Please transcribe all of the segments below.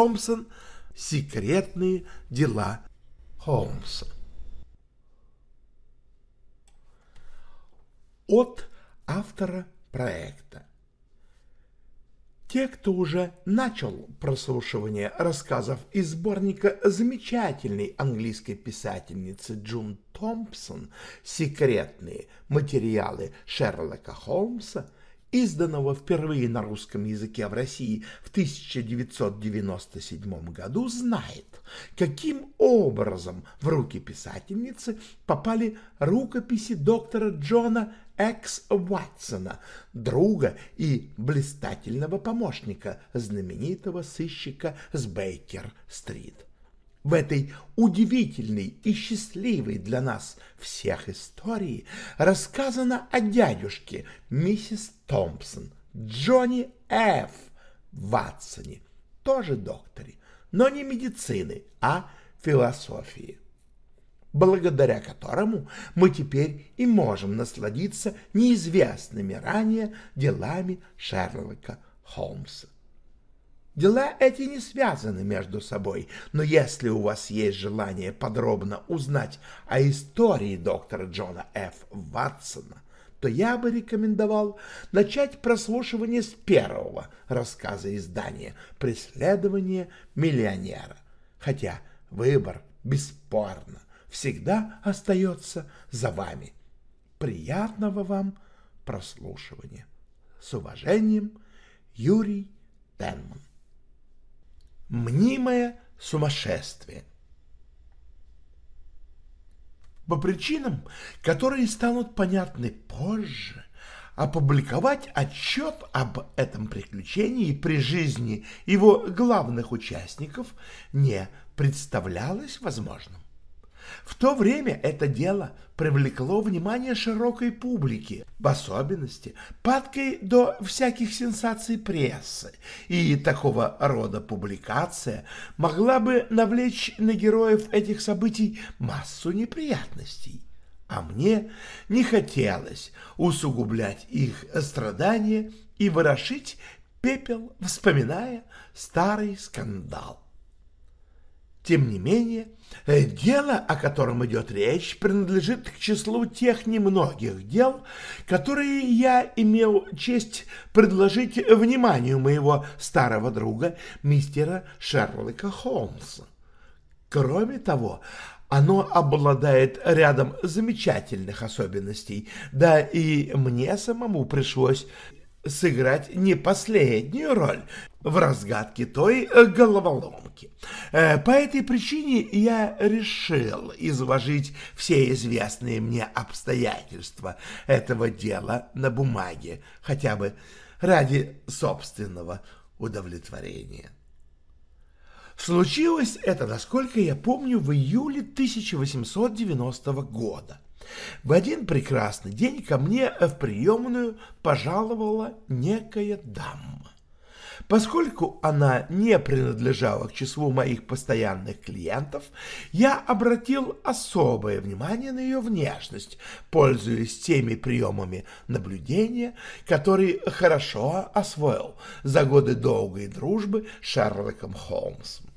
Томпсон «Секретные дела Холмса». От автора проекта. Те, кто уже начал прослушивание рассказов из сборника замечательной английской писательницы Джун Томпсон «Секретные материалы Шерлока Холмса», изданного впервые на русском языке в России в 1997 году, знает, каким образом в руки писательницы попали рукописи доктора Джона Экс Ватсона, друга и блистательного помощника знаменитого сыщика с Бейкер-стрит. В этой удивительной и счастливой для нас всех истории рассказано о дядюшке миссис Томпсон, Джонни Ф. Ватсоне, тоже докторе, но не медицины, а философии, благодаря которому мы теперь и можем насладиться неизвестными ранее делами Шерлока Холмса. Дела эти не связаны между собой, но если у вас есть желание подробно узнать о истории доктора Джона Ф. Ватсона, то я бы рекомендовал начать прослушивание с первого рассказа издания «Преследование миллионера», хотя выбор, бесспорно, всегда остается за вами. Приятного вам прослушивания. С уважением, Юрий Тенман мнимое сумасшествие. По причинам, которые станут понятны позже, опубликовать отчет об этом приключении при жизни его главных участников не представлялось возможным. В то время это дело привлекло внимание широкой публики, в особенности падкой до всяких сенсаций прессы, и такого рода публикация могла бы навлечь на героев этих событий массу неприятностей. А мне не хотелось усугублять их страдания и ворошить пепел, вспоминая старый скандал. Тем не менее, э, дело, о котором идет речь, принадлежит к числу тех немногих дел, которые я имел честь предложить вниманию моего старого друга, мистера Шерлока Холмса. Кроме того, оно обладает рядом замечательных особенностей, да и мне самому пришлось сыграть не последнюю роль в разгадке той головоломки. Э, по этой причине я решил изложить все известные мне обстоятельства этого дела на бумаге, хотя бы ради собственного удовлетворения. Случилось это, насколько я помню, в июле 1890 года. В один прекрасный день ко мне в приемную пожаловала некая дама. Поскольку она не принадлежала к числу моих постоянных клиентов, я обратил особое внимание на ее внешность, пользуясь теми приемами наблюдения, которые хорошо освоил за годы долгой дружбы с Шерлоком Холмсом.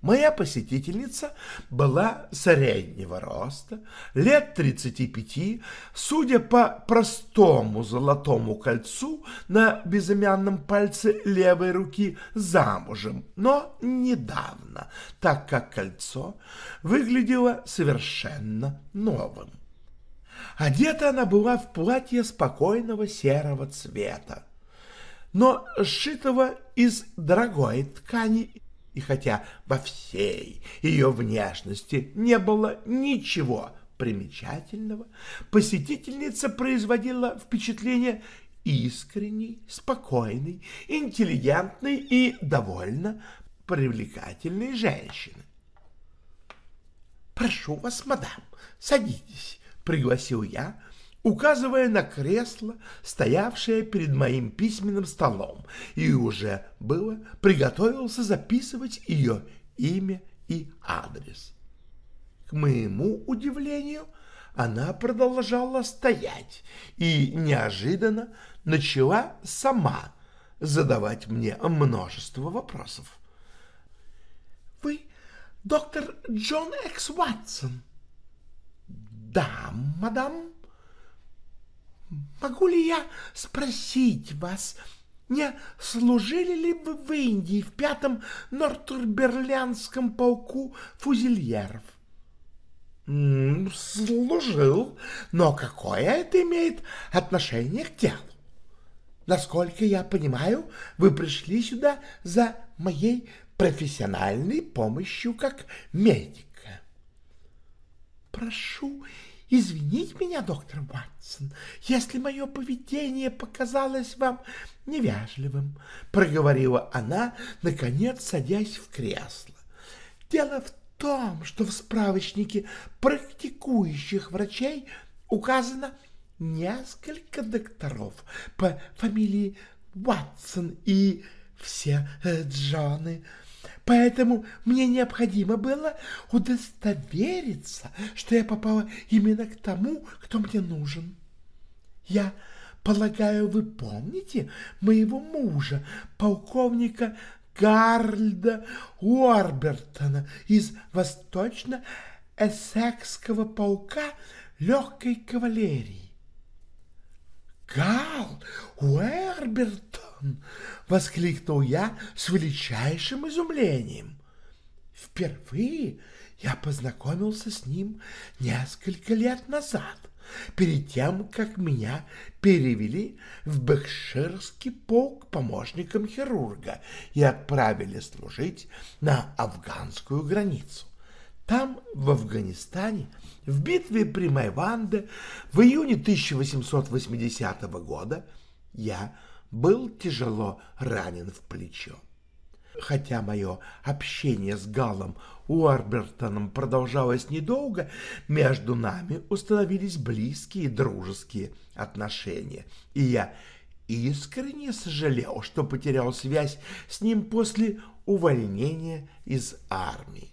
Моя посетительница была среднего роста, лет 35, судя по простому золотому кольцу на безымянном пальце левой руки, замужем, но недавно, так как кольцо выглядело совершенно новым. Одета она была в платье спокойного серого цвета, но сшитого из дорогой ткани И хотя во всей ее внешности не было ничего примечательного, посетительница производила впечатление искренней, спокойной, интеллигентной и довольно привлекательной женщины. «Прошу вас, мадам, садитесь», — пригласил я, указывая на кресло, стоявшее перед моим письменным столом, и уже было приготовился записывать ее имя и адрес. К моему удивлению, она продолжала стоять и неожиданно начала сама задавать мне множество вопросов. «Вы доктор Джон Экс Ватсон?» «Да, мадам». «Могу ли я спросить вас, не служили ли вы в Индии в пятом Нортурберлянском полку фузельеров?» «Служил, но какое это имеет отношение к делу? Насколько я понимаю, вы пришли сюда за моей профессиональной помощью как медика. Прошу извинить меня, доктор Ватсон, если мое поведение показалось вам невежливым, проговорила она, наконец садясь в кресло. Дело в том, что в справочнике практикующих врачей указано несколько докторов по фамилии Ватсон и все э, Джоны. Поэтому мне необходимо было удостовериться, что я попала именно к тому, кто мне нужен. Я полагаю, вы помните моего мужа, полковника Гарльда Уорбертона из Восточно-Эссекского полка легкой кавалерии. Гал Воскликнул я с величайшим изумлением. Впервые я познакомился с ним несколько лет назад, перед тем, как меня перевели в Бэкширский полк помощником хирурга и отправили служить на афганскую границу. Там, в Афганистане, в битве при Майванде в июне 1880 года я был тяжело ранен в плечо. Хотя мое общение с Галом Уорбертоном продолжалось недолго, между нами установились близкие дружеские отношения, и я искренне сожалел, что потерял связь с ним после увольнения из армии.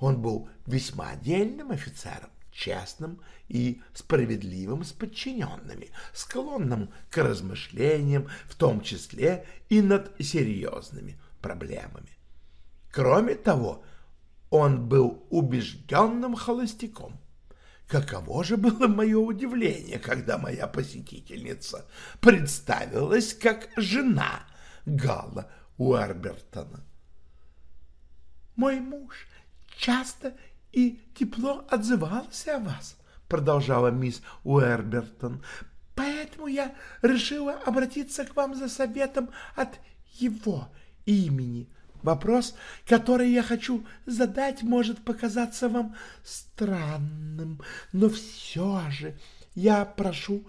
Он был весьма отдельным офицером, честным и справедливым с подчиненными, склонным к размышлениям, в том числе и над серьезными проблемами. Кроме того, он был убежденным холостяком. Каково же было мое удивление, когда моя посетительница представилась как жена Галла Уэрбертона. «Мой муж часто и тепло отзывался о вас», — продолжала мисс Уэрбертон. «Поэтому я решила обратиться к вам за советом от его имени. Вопрос, который я хочу задать, может показаться вам странным, но все же я прошу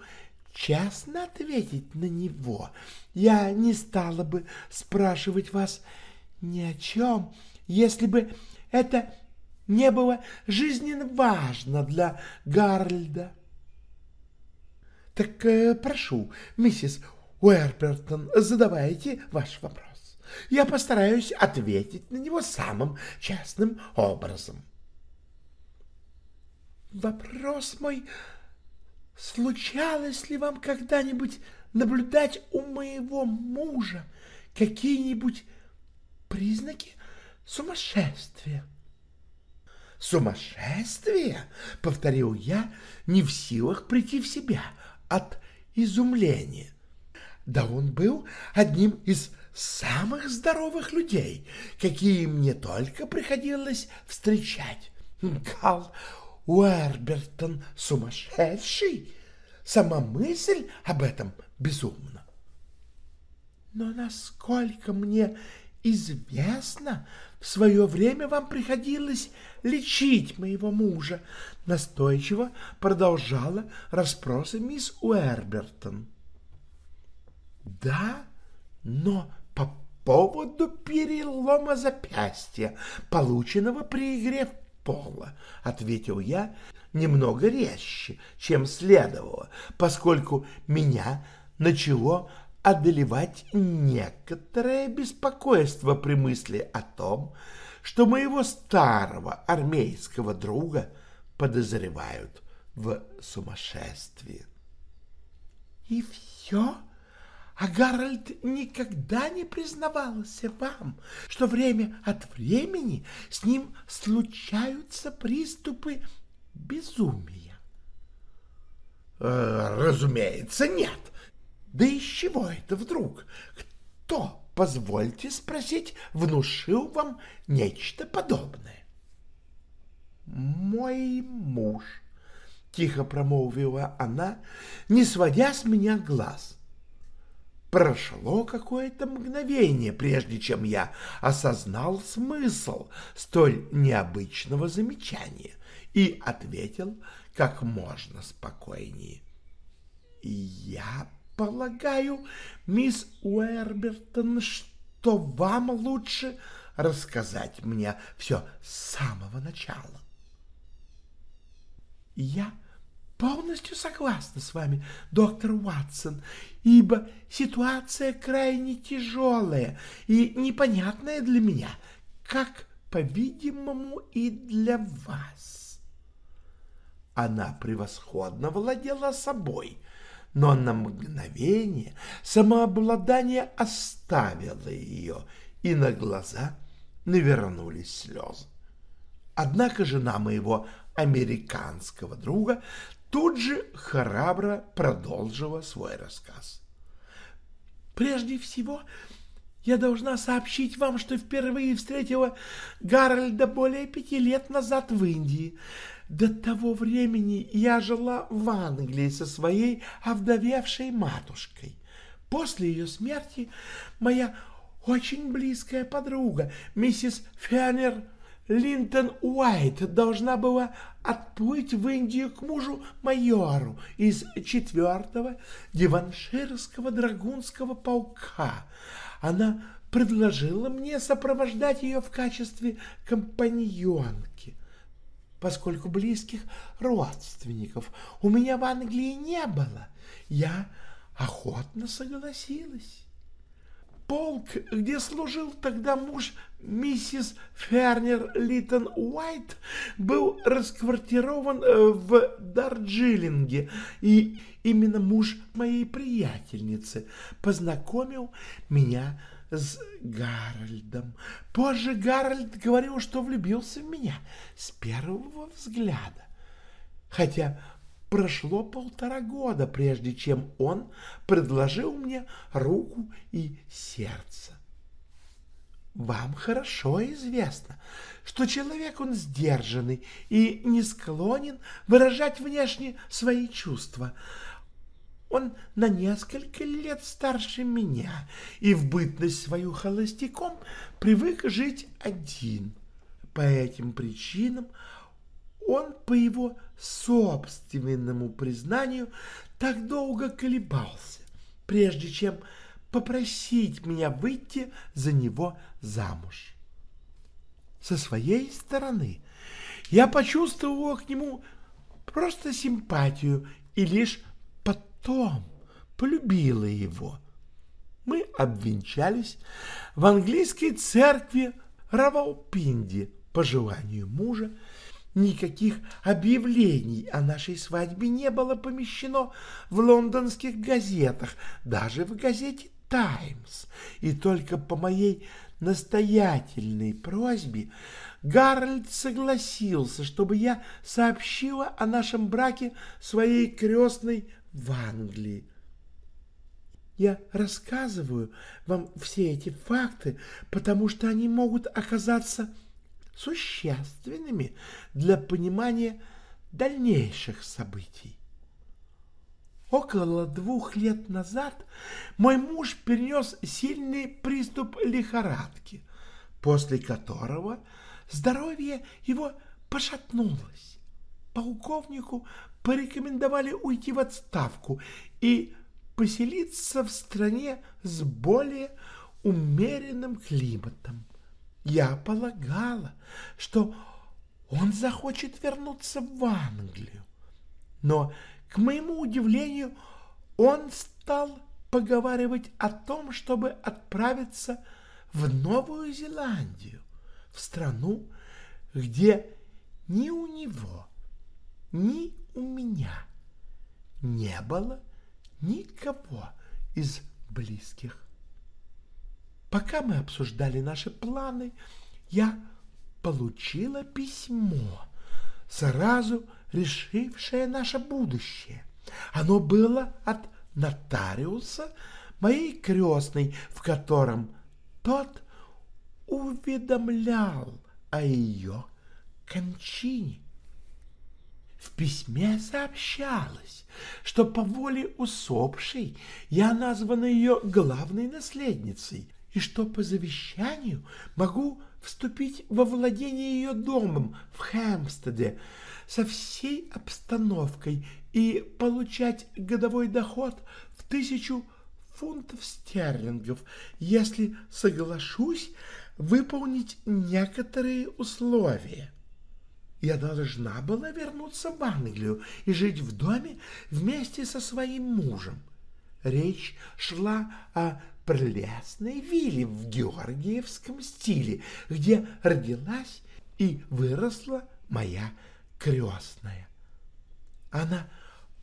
честно ответить на него. Я не стала бы спрашивать вас ни о чем, если бы это не было жизненно важно для Гарльда. Так э, прошу, миссис Уэрпертон, задавайте ваш вопрос. Я постараюсь ответить на него самым честным образом. Вопрос мой, случалось ли вам когда-нибудь наблюдать у моего мужа какие-нибудь признаки сумасшествия? «Сумасшествие?» — повторил я, не в силах прийти в себя от изумления. Да он был одним из самых здоровых людей, какие мне только приходилось встречать. Гал Уэрбертон сумасшедший? Сама мысль об этом безумна. Но насколько мне известно, в свое время вам приходилось лечить моего мужа, настойчиво продолжала расспросы мисс Уэрбертон. Да, но по поводу перелома запястья, полученного при игре в поло, ответил я немного резче, чем следовало, поскольку меня начало одолевать некоторое беспокойство при мысли о том, что моего старого армейского друга подозревают в сумасшествии. И все? А Гарольд никогда не признавался вам, что время от времени с ним случаются приступы безумия? Э, разумеется, нет. Да из чего это вдруг? Кто, позвольте спросить, внушил вам нечто подобное? Мой муж, тихо промолвила она, не сводя с меня глаз. Прошло какое-то мгновение, прежде чем я осознал смысл столь необычного замечания и ответил как можно спокойнее. Я полагаю, мисс Уэрбертон, что вам лучше рассказать мне все с самого начала. Я полностью согласна с вами, доктор Уатсон, ибо ситуация крайне тяжелая и непонятная для меня, как, по-видимому, и для вас. Она превосходно владела собой — но на мгновение самообладание оставило ее, и на глаза навернулись слезы. Однако жена моего американского друга тут же храбро продолжила свой рассказ. «Прежде всего, я должна сообщить вам, что впервые встретила Гарольда более пяти лет назад в Индии. До того времени я жила в Англии со своей овдовевшей матушкой. После ее смерти моя очень близкая подруга, миссис Фернер Линтон Уайт, должна была отплыть в Индию к мужу-майору из четвертого диванширского драгунского полка. Она предложила мне сопровождать ее в качестве компаньонки поскольку близких родственников у меня в Англии не было. Я охотно согласилась. Полк, где служил тогда муж миссис Фернер Литтон Уайт, был расквартирован э, в Дарджилинге, и именно муж моей приятельницы познакомил меня с Гарольдом. Позже Гарольд говорил, что влюбился в меня с первого взгляда. Хотя прошло полтора года, прежде чем он предложил мне руку и сердце. Вам хорошо известно, что человек он сдержанный и не склонен выражать внешне свои чувства — он на несколько лет старше меня и в бытность свою холостяком привык жить один. По этим причинам он, по его собственному признанию, так долго колебался, прежде чем попросить меня выйти за него замуж. Со своей стороны я почувствовал к нему просто симпатию и лишь потом полюбила его. Мы обвенчались в английской церкви Равалпинди по желанию мужа. Никаких объявлений о нашей свадьбе не было помещено в лондонских газетах, даже в газете «Таймс», и только по моей настоятельной просьбе Гарольд согласился, чтобы я сообщила о нашем браке своей крестной в Англии. Я рассказываю вам все эти факты, потому что они могут оказаться существенными для понимания дальнейших событий. Около двух лет назад мой муж перенес сильный приступ лихорадки, после которого здоровье его пошатнулось. Полковнику порекомендовали уйти в отставку и поселиться в стране с более умеренным климатом. Я полагала, что он захочет вернуться в Англию. Но, к моему удивлению, он стал поговаривать о том, чтобы отправиться в Новую Зеландию, в страну, где ни у него, ни у меня не было никого из близких. Пока мы обсуждали наши планы, я получила письмо, сразу решившее наше будущее. Оно было от нотариуса моей крестной, в котором тот уведомлял о ее кончине. В письме сообщалось, что по воле усопшей я названа ее главной наследницей, и что по завещанию могу вступить во владение ее домом в Хэмстеде со всей обстановкой и получать годовой доход в тысячу фунтов стерлингов, если соглашусь выполнить некоторые условия. Я должна была вернуться в Англию и жить в доме вместе со своим мужем. Речь шла о прелестной вилле в георгиевском стиле, где родилась и выросла моя крестная. Она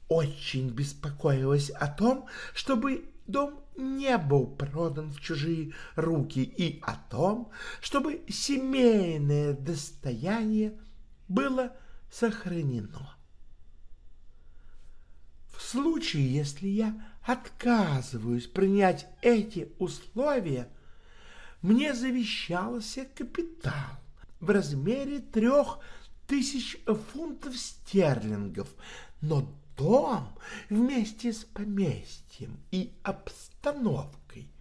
очень беспокоилась о том, чтобы дом не был продан в чужие руки и о том, чтобы семейное достояние было сохранено. В случае, если я отказываюсь принять эти условия, мне завещался капитал в размере трех тысяч фунтов стерлингов, но дом вместе с поместьем и обстановкой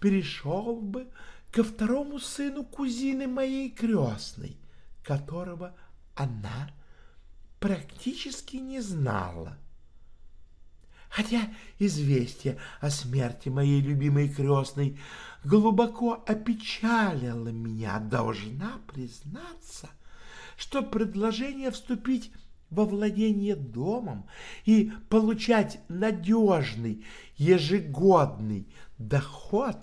перешел бы ко второму сыну кузины моей крестной, которого она практически не знала. Хотя известие о смерти моей любимой крестной глубоко опечалило меня, должна признаться, что предложение вступить во владение домом и получать надежный ежегодный доход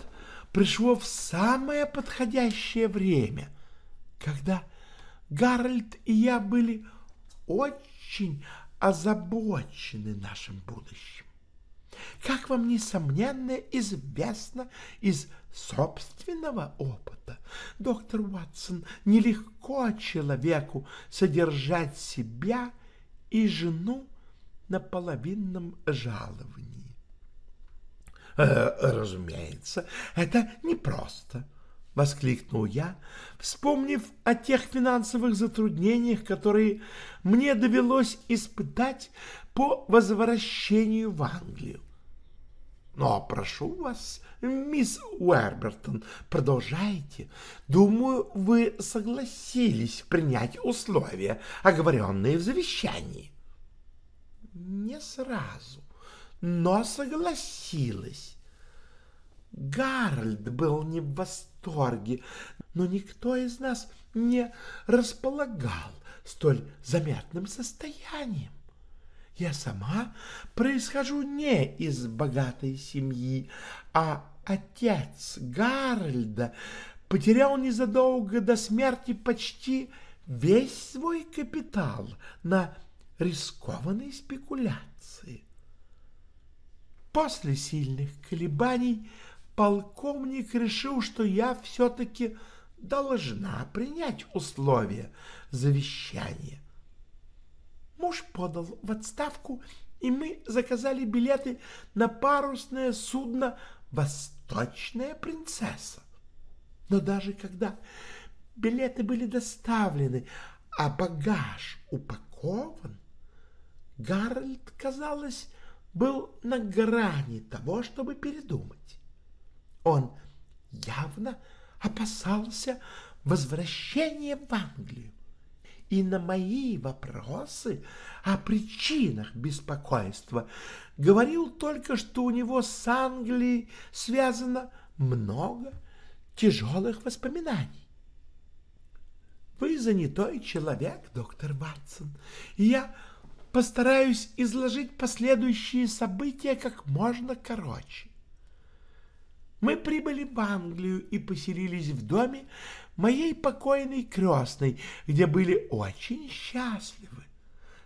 пришло в самое подходящее время, когда Гарольд и я были очень озабочены нашим будущим. Как вам, несомненно, известно из собственного опыта, доктор Уотсон, нелегко человеку содержать себя и жену на половинном жаловании. Э, разумеется, это непросто. — воскликнул я, вспомнив о тех финансовых затруднениях, которые мне довелось испытать по возвращению в Англию. Но прошу вас, мисс Уэрбертон, продолжайте. Думаю, вы согласились принять условия, оговоренные в завещании. Не сразу, но согласилась. Гарольд был не в восторге, но никто из нас не располагал столь заметным состоянием. Я сама происхожу не из богатой семьи, а отец Гарольда потерял незадолго до смерти почти весь свой капитал на рискованной спекуляции. После сильных колебаний полковник решил, что я все-таки должна принять условия завещания. Муж подал в отставку, и мы заказали билеты на парусное судно «Восточная принцесса». Но даже когда билеты были доставлены, а багаж упакован, Гарольд, казалось, был на грани того, чтобы передумать. Он явно опасался возвращения в Англию. И на мои вопросы о причинах беспокойства говорил только, что у него с Англией связано много тяжелых воспоминаний. Вы занятой человек, доктор Ватсон, и я постараюсь изложить последующие события как можно короче. Мы прибыли в Англию и поселились в доме моей покойной крестной, где были очень счастливы.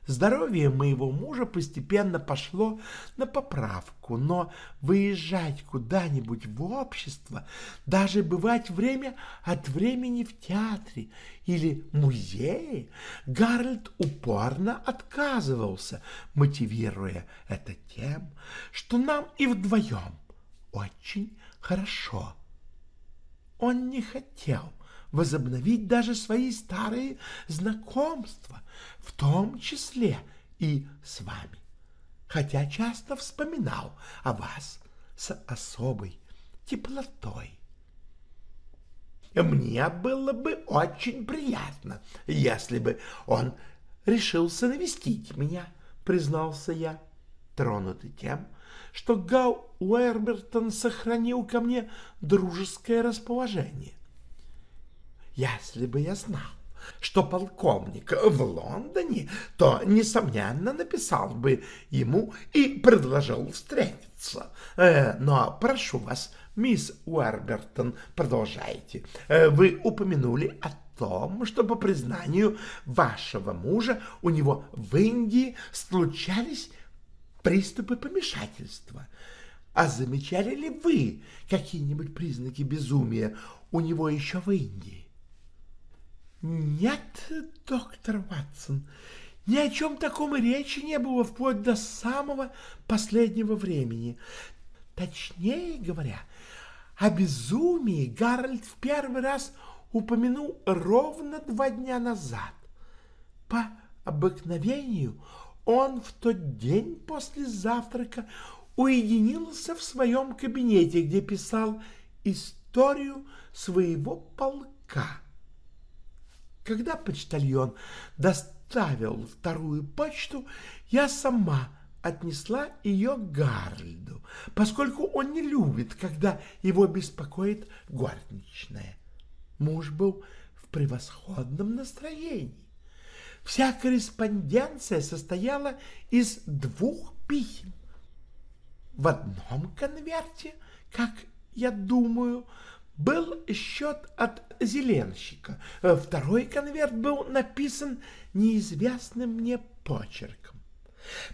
Здоровье моего мужа постепенно пошло на поправку, но выезжать куда-нибудь в общество, даже бывать время от времени в театре или музее, Гарольд упорно отказывался, мотивируя это тем, что нам и вдвоем очень хорошо. Он не хотел возобновить даже свои старые знакомства, в том числе и с вами, хотя часто вспоминал о вас с особой теплотой. Мне было бы очень приятно, если бы он решился навестить меня, признался я, тронутый тем, что Гау Уэрбертон сохранил ко мне дружеское расположение. Если бы я знал, что полковник в Лондоне, то, несомненно, написал бы ему и предложил встретиться. Э, но прошу вас, мисс Уэрбертон, продолжайте. Э, вы упомянули о том, что, по признанию вашего мужа, у него в Индии случались приступы помешательства. А замечали ли вы какие-нибудь признаки безумия у него еще в Индии? Нет, доктор Ватсон, ни о чем таком и речи не было вплоть до самого последнего времени. Точнее говоря, о безумии Гарольд в первый раз упомянул ровно два дня назад. По обыкновению он в тот день после завтрака уединился в своем кабинете, где писал историю своего полка. Когда почтальон доставил вторую почту, я сама отнесла ее Гарльду, поскольку он не любит, когда его беспокоит горничная. Муж был в превосходном настроении. Вся корреспонденция состояла из двух писем. В одном конверте, как я думаю, был счет от зеленщика. Второй конверт был написан неизвестным мне почерком.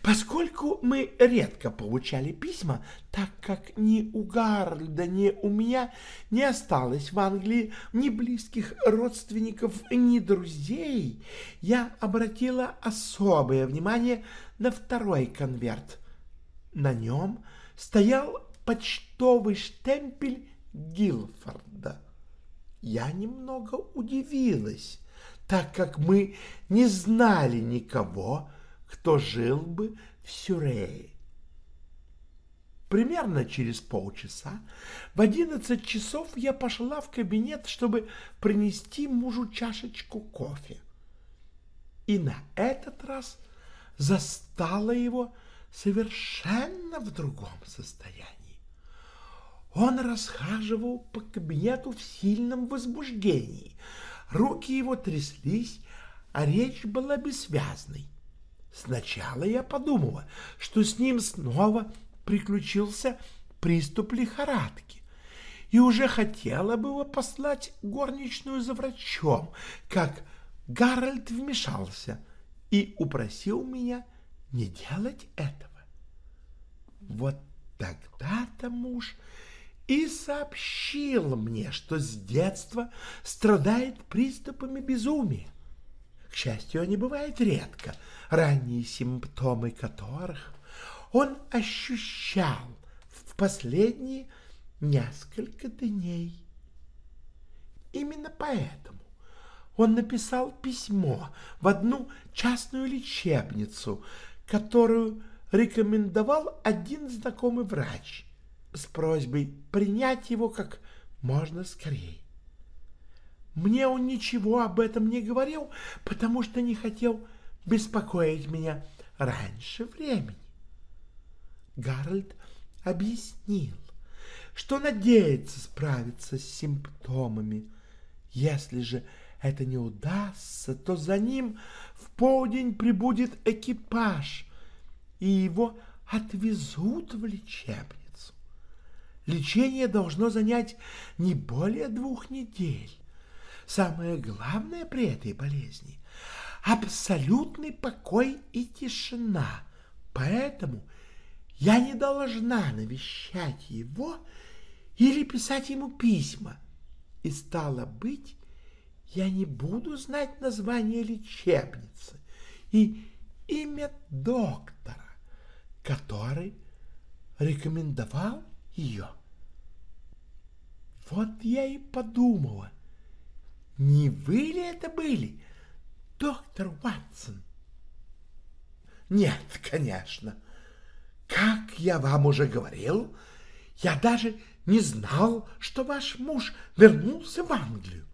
Поскольку мы редко получали письма, так как ни у Гарльда, ни у меня не осталось в Англии ни близких родственников, ни друзей, я обратила особое внимание на второй конверт. На нем стоял почтовый штемпель Гилфорда. Я немного удивилась, так как мы не знали никого, кто жил бы в Сюрее. Примерно через полчаса в одиннадцать часов я пошла в кабинет, чтобы принести мужу чашечку кофе. И на этот раз застала его совершенно в другом состоянии. Он расхаживал по кабинету в сильном возбуждении. Руки его тряслись, а речь была бессвязной. Сначала я подумала, что с ним снова приключился приступ лихорадки, и уже хотела было послать горничную за врачом, как Гарольд вмешался и упросил меня не делать этого. Вот тогда-то муж и сообщил мне, что с детства страдает приступами безумия. К счастью, они бывают редко, ранние симптомы которых он ощущал в последние несколько дней. Именно поэтому он написал письмо в одну частную лечебницу, которую рекомендовал один знакомый врач с просьбой принять его как можно скорее. Мне он ничего об этом не говорил, потому что не хотел беспокоить меня раньше времени. Гарольд объяснил, что надеется справиться с симптомами. Если же это не удастся, то за ним в полдень прибудет экипаж, и его отвезут в лечебницу. Лечение должно занять не более двух недель. Самое главное при этой болезни — абсолютный покой и тишина. Поэтому я не должна навещать его или писать ему письма. И стало быть, я не буду знать название лечебницы и имя доктора, который рекомендовал ее. Вот я и подумала — не вы ли это были, доктор Ватсон? Нет, конечно. Как я вам уже говорил, я даже не знал, что ваш муж вернулся в Англию.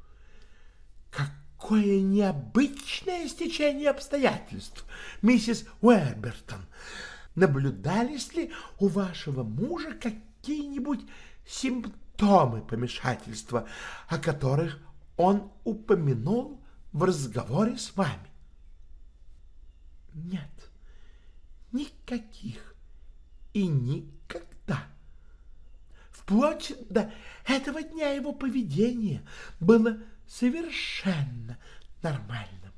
Какое необычное стечение обстоятельств, миссис Уэрбертон. Наблюдались ли у вашего мужа какие-нибудь симптомы помешательства, о которых он упомянул в разговоре с вами? Нет, никаких и никогда. Вплоть до этого дня его поведение было совершенно нормальным.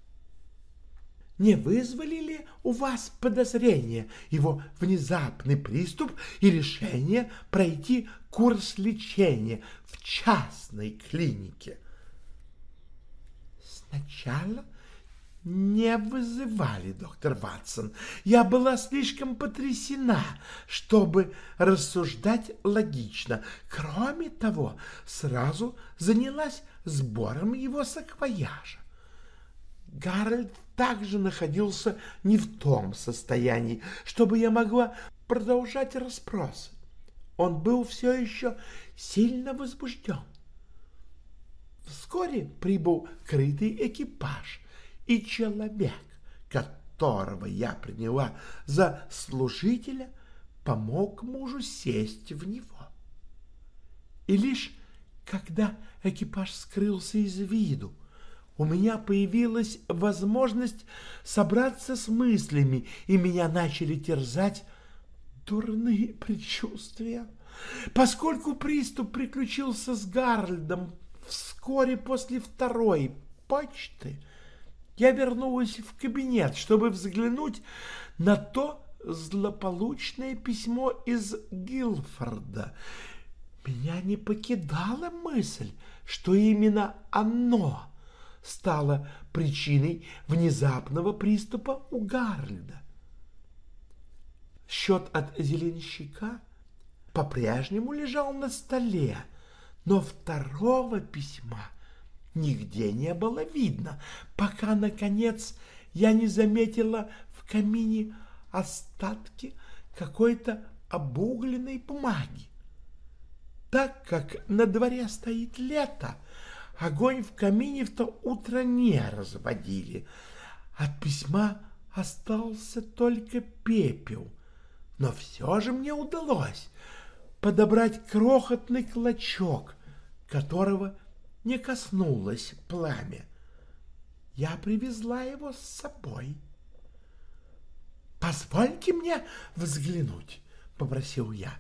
Не вызвали ли у вас подозрения его внезапный приступ и решение пройти курс лечения в частной клинике? Сначала не вызывали, доктор Ватсон. Я была слишком потрясена, чтобы рассуждать логично. Кроме того, сразу занялась сбором его саквояжа. Гарольд также находился не в том состоянии, чтобы я могла продолжать расспросы. Он был все еще сильно возбужден. Вскоре прибыл крытый экипаж, и человек, которого я приняла за служителя, помог мужу сесть в него. И лишь когда экипаж скрылся из виду, у меня появилась возможность собраться с мыслями, и меня начали терзать дурные предчувствия. Поскольку приступ приключился с Гарльдом Вскоре после второй почты я вернулась в кабинет, чтобы взглянуть на то злополучное письмо из Гилфорда. Меня не покидала мысль, что именно оно стало причиной внезапного приступа у Гарльда. Счет от зеленщика по-прежнему лежал на столе, но второго письма нигде не было видно, пока, наконец, я не заметила в камине остатки какой-то обугленной бумаги. Так как на дворе стоит лето, огонь в камине в то утро не разводили. От письма остался только пепел, но все же мне удалось подобрать крохотный клочок, которого не коснулось пламя. Я привезла его с собой. «Позвольте мне взглянуть», — попросил я.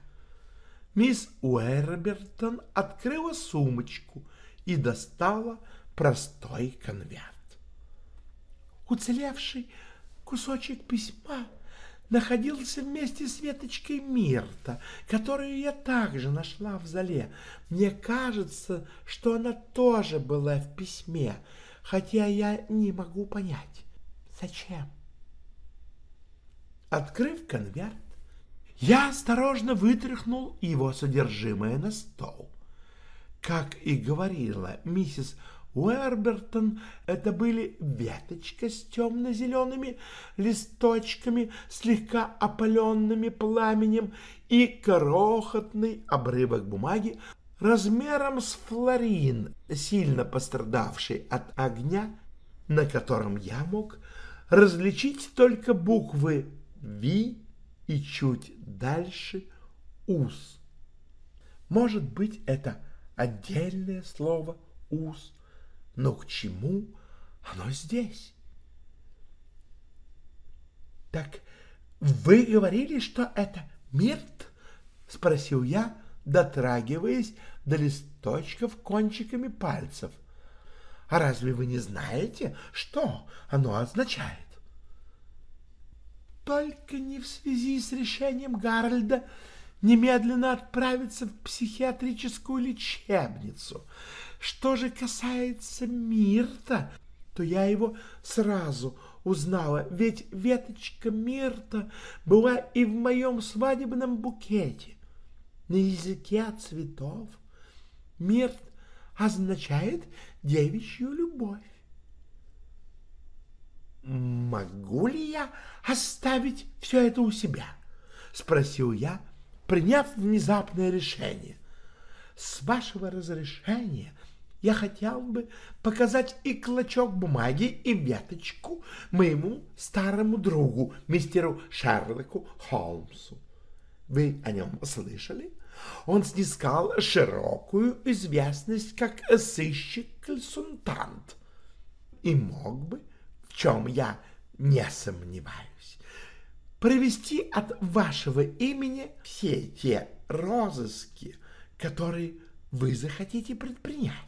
Мисс Уэрбертон открыла сумочку и достала простой конверт. Уцелевший кусочек письма находился вместе с веточкой мирта, которую я также нашла в зале. Мне кажется, что она тоже была в письме, хотя я не могу понять, зачем. Открыв конверт, я осторожно вытряхнул его содержимое на стол. Как и говорила миссис Уэрбертон это были веточка с темно-зелеными листочками, слегка опаленными пламенем, и крохотный обрывок бумаги размером с флорин, сильно пострадавший от огня, на котором я мог различить только буквы «Ви» и чуть дальше «Ус». Может быть, это отдельное слово «ус», но к чему оно здесь? Так вы говорили, что это мирт? Спросил я, дотрагиваясь до листочков кончиками пальцев. А разве вы не знаете, что оно означает? Только не в связи с решением Гарольда немедленно отправиться в психиатрическую лечебницу. Что же касается Мирта, то я его сразу узнала, ведь веточка Мирта была и в моем свадебном букете. На языке цветов Мирт означает девичью любовь. «Могу ли я оставить все это у себя?» — спросил я, приняв внезапное решение. «С вашего разрешения я хотел бы показать и клочок бумаги, и веточку моему старому другу, мистеру Шерлоку Холмсу. Вы о нем слышали? Он снискал широкую известность как сыщик-консультант и мог бы, в чем я не сомневаюсь, провести от вашего имени все те розыски, которые вы захотите предпринять.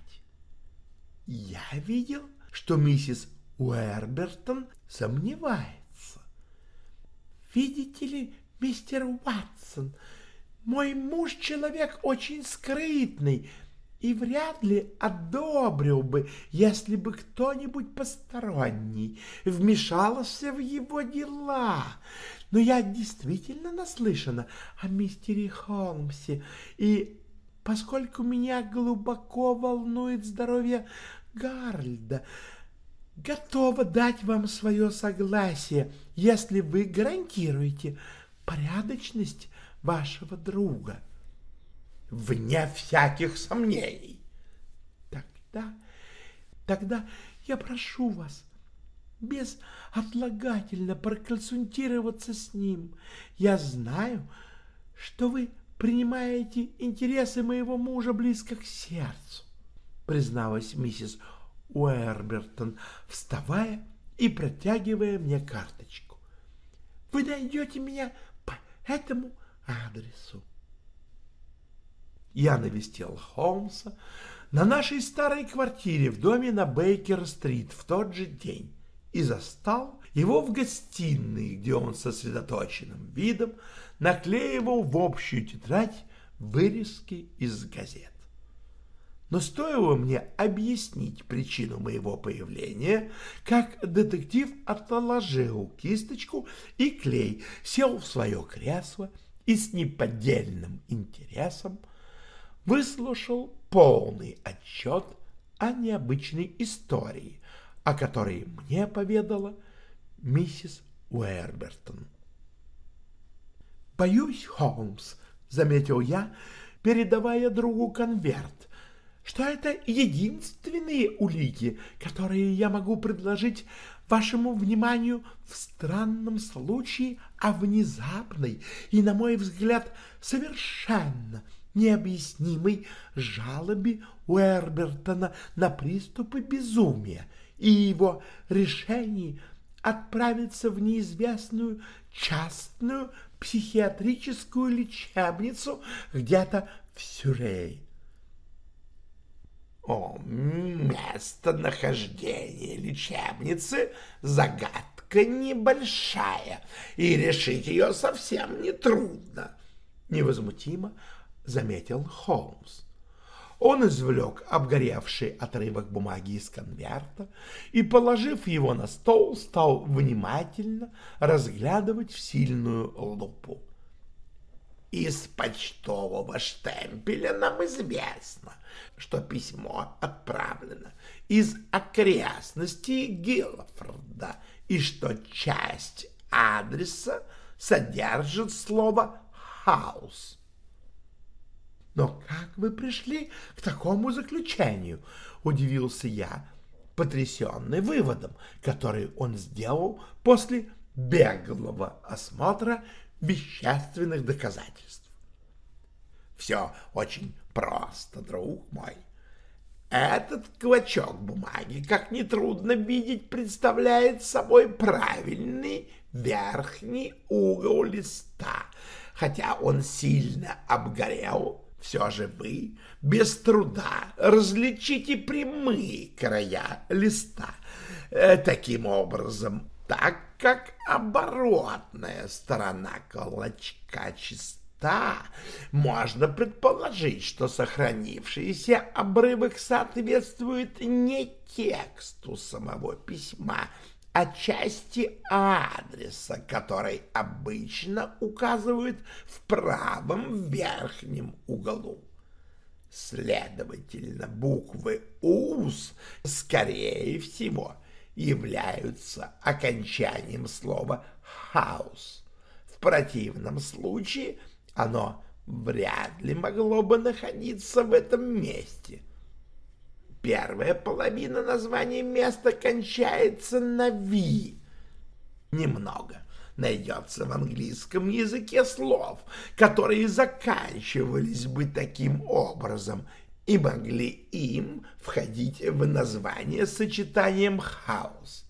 Я видел, что миссис Уэрбертон сомневается. Видите ли, мистер Уатсон, мой муж человек очень скрытный и вряд ли одобрил бы, если бы кто-нибудь посторонний вмешался в его дела. Но я действительно наслышана о мистере Холмсе, и поскольку меня глубоко волнует здоровье Гарольда, готова дать вам свое согласие, если вы гарантируете порядочность вашего друга. Вне всяких сомнений. Тогда, тогда я прошу вас безотлагательно проконсультироваться с ним. Я знаю, что вы принимаете интересы моего мужа близко к сердцу призналась миссис Уэрбертон, вставая и протягивая мне карточку. Вы найдете меня по этому адресу. Я навестил Холмса на нашей старой квартире в доме на Бейкер-стрит в тот же день и застал его в гостиной, где он сосредоточенным видом наклеивал в общую тетрадь вырезки из газет. Но стоило мне объяснить причину моего появления, как детектив отложил кисточку и клей, сел в свое кресло и с неподдельным интересом выслушал полный отчет о необычной истории, о которой мне поведала миссис Уэрбертон. «Боюсь, Холмс», — заметил я, передавая другу конверт, что это единственные улики, которые я могу предложить вашему вниманию в странном случае о внезапной и, на мой взгляд, совершенно необъяснимой жалобе Уэрбертона на приступы безумия и его решении отправиться в неизвестную частную психиатрическую лечебницу где-то в Сюрее. О, местонахождение лечебницы — загадка небольшая, и решить ее совсем нетрудно, — невозмутимо заметил Холмс. Он извлек обгоревший отрывок бумаги из конверта и, положив его на стол, стал внимательно разглядывать в сильную лупу. Из почтового штемпеля нам известно, что письмо отправлено из окрестностей Гилфорда и что часть адреса содержит слово «хаус». «Но как вы пришли к такому заключению?» — удивился я, потрясенный выводом, который он сделал после беглого осмотра вещественных доказательств. Все очень просто, друг мой. Этот клочок бумаги, как нетрудно видеть, представляет собой правильный верхний угол листа. Хотя он сильно обгорел, все же вы без труда различите прямые края листа. Э, таким образом, так как оборотная сторона клочка чиста, можно предположить, что сохранившийся обрывок соответствует не тексту самого письма, а части адреса, который обычно указывают в правом верхнем углу. Следовательно, буквы «УЗ» скорее всего являются окончанием слова «хаус». В противном случае оно вряд ли могло бы находиться в этом месте. Первая половина названия места кончается на «ви». Немного найдется в английском языке слов, которые заканчивались бы таким образом и могли им входить в название сочетанием «хаус».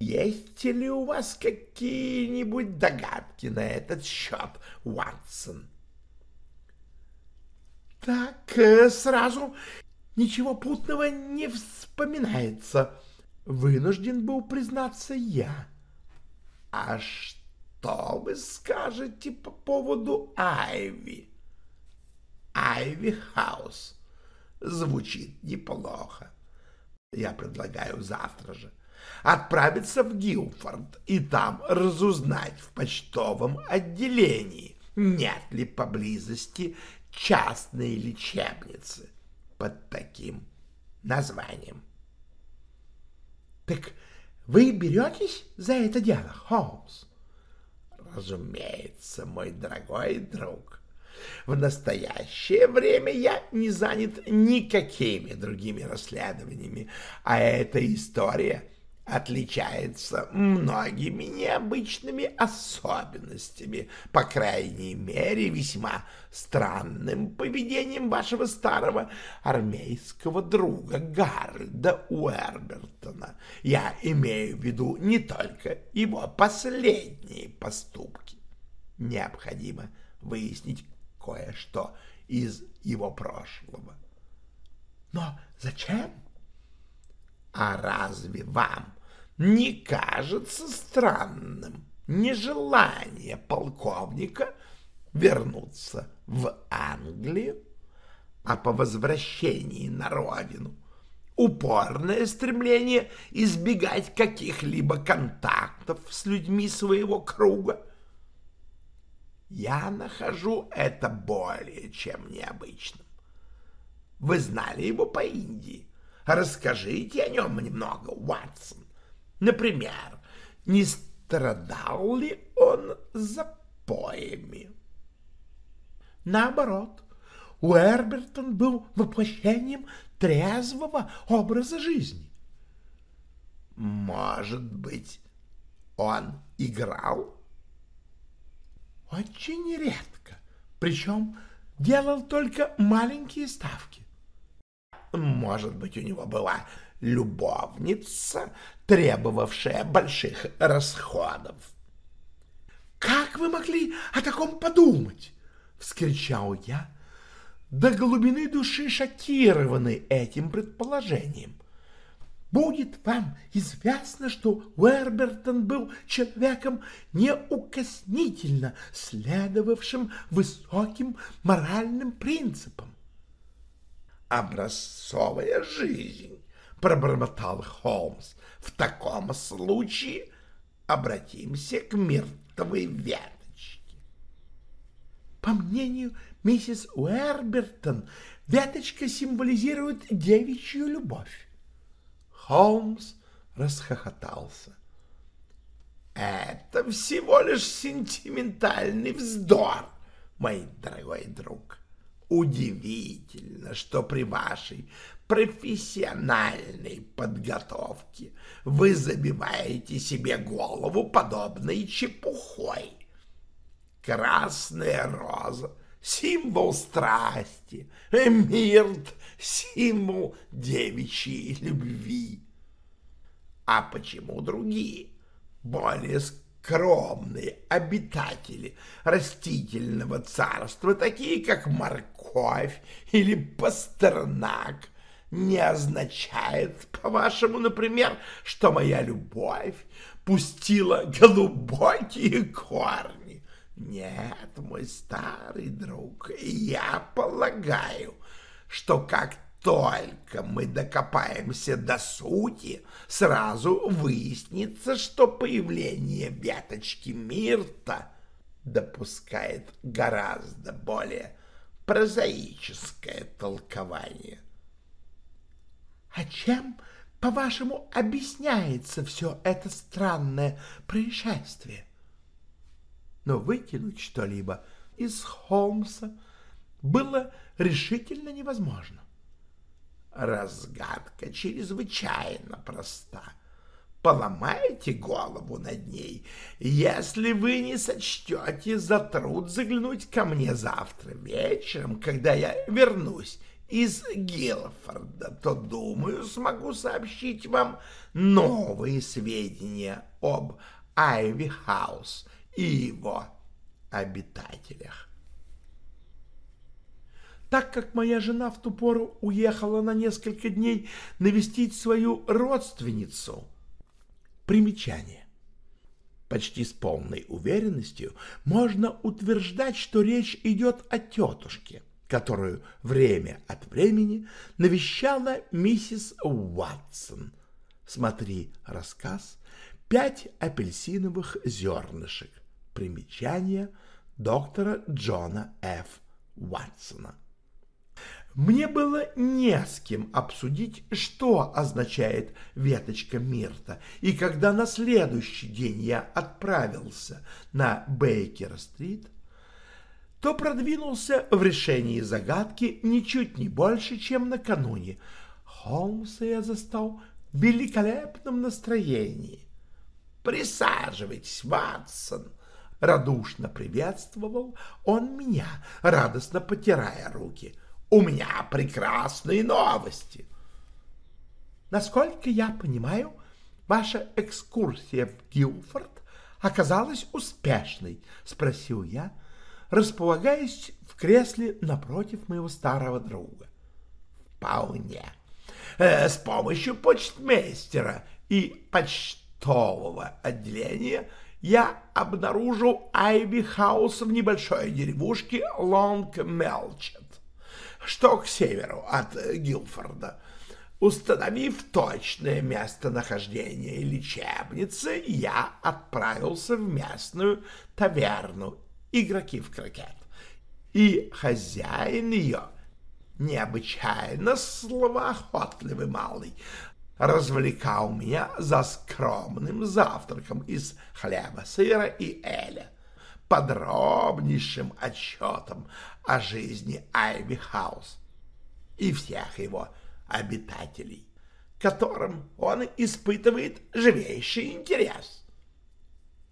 Есть ли у вас какие-нибудь догадки на этот счет, Уатсон? Так, э, сразу ничего путного не вспоминается. Вынужден был признаться я. А что вы скажете по поводу Айви? Айви Хаус. Звучит неплохо. Я предлагаю завтра же отправиться в Гилфорд и там разузнать в почтовом отделении, нет ли поблизости частной лечебницы под таким названием. — Так вы беретесь за это дело, Холмс? — Разумеется, мой дорогой друг. В настоящее время я не занят никакими другими расследованиями, а эта история отличается многими необычными особенностями, по крайней мере, весьма странным поведением вашего старого армейского друга Гарольда Уэрбертона. Я имею в виду не только его последние поступки. Необходимо выяснить кое-что из его прошлого. Но зачем? А разве вам не кажется странным нежелание полковника вернуться в Англию, а по возвращении на родину упорное стремление избегать каких-либо контактов с людьми своего круга? Я нахожу это более чем необычным. Вы знали его по Индии. Расскажите о нем немного, Уатсон. Например, не страдал ли он запоями? Наоборот, Уэрбертон был воплощением трезвого образа жизни. Может быть, он играл? Очень редко, причем делал только маленькие ставки. Может быть, у него была любовница, требовавшая больших расходов. «Как вы могли о таком подумать?» — вскричал я, до глубины души шокированный этим предположением. «Будет вам известно, что Уэрбертон был человеком неукоснительно следовавшим высоким моральным принципам. Образцовая жизнь пробормотал Холмс. В таком случае обратимся к мертвой веточке. По мнению миссис Уэрбертон, веточка символизирует девичью любовь. Холмс расхохотался. Это всего лишь сентиментальный вздор, мой дорогой друг. Удивительно, что при вашей профессиональной подготовке вы забиваете себе голову подобной чепухой. Красная роза — символ страсти, мирт — символ девичьей любви. А почему другие, более скромные обитатели растительного царства, такие как морковь или пастернак, не означает, по-вашему, например, что моя любовь пустила глубокие корни. Нет, мой старый друг, я полагаю, что как только мы докопаемся до сути, сразу выяснится, что появление веточки Мирта допускает гораздо более прозаическое толкование. А чем, по-вашему, объясняется все это странное происшествие? Но выкинуть что-либо из Холмса было решительно невозможно. Разгадка чрезвычайно проста. Поломайте голову над ней, если вы не сочтете за труд заглянуть ко мне завтра вечером, когда я вернусь из Гилфорда, то, думаю, смогу сообщить вам новые сведения об Айви Хаус и его обитателях. Так как моя жена в ту пору уехала на несколько дней навестить свою родственницу. Примечание. Почти с полной уверенностью можно утверждать, что речь идет о тетушке – которую время от времени навещала миссис Уатсон. Смотри рассказ «Пять апельсиновых зернышек». Примечание доктора Джона Ф. Уатсона. Мне было не с кем обсудить, что означает веточка Мирта, и когда на следующий день я отправился на Бейкер-стрит, то продвинулся в решении загадки ничуть не больше, чем накануне. Холмса я застал в великолепном настроении. «Присаживайтесь, Ватсон!» — радушно приветствовал он меня, радостно потирая руки. «У меня прекрасные новости!» «Насколько я понимаю, ваша экскурсия в Гилфорд оказалась успешной?» — спросил я, располагаясь в кресле напротив моего старого друга. Вполне. Э, с помощью почтмейстера и почтового отделения я обнаружил Айви Хаус в небольшой деревушке Лонг Мелчет, что к северу от Гилфорда. Установив точное местонахождение лечебницы, я отправился в местную таверну игроки в крокет. И хозяин ее, необычайно словоохотливый малый, развлекал меня за скромным завтраком из хлеба, сыра и эля, подробнейшим отчетом о жизни Айви Хаус и всех его обитателей, которым он испытывает живейший интерес.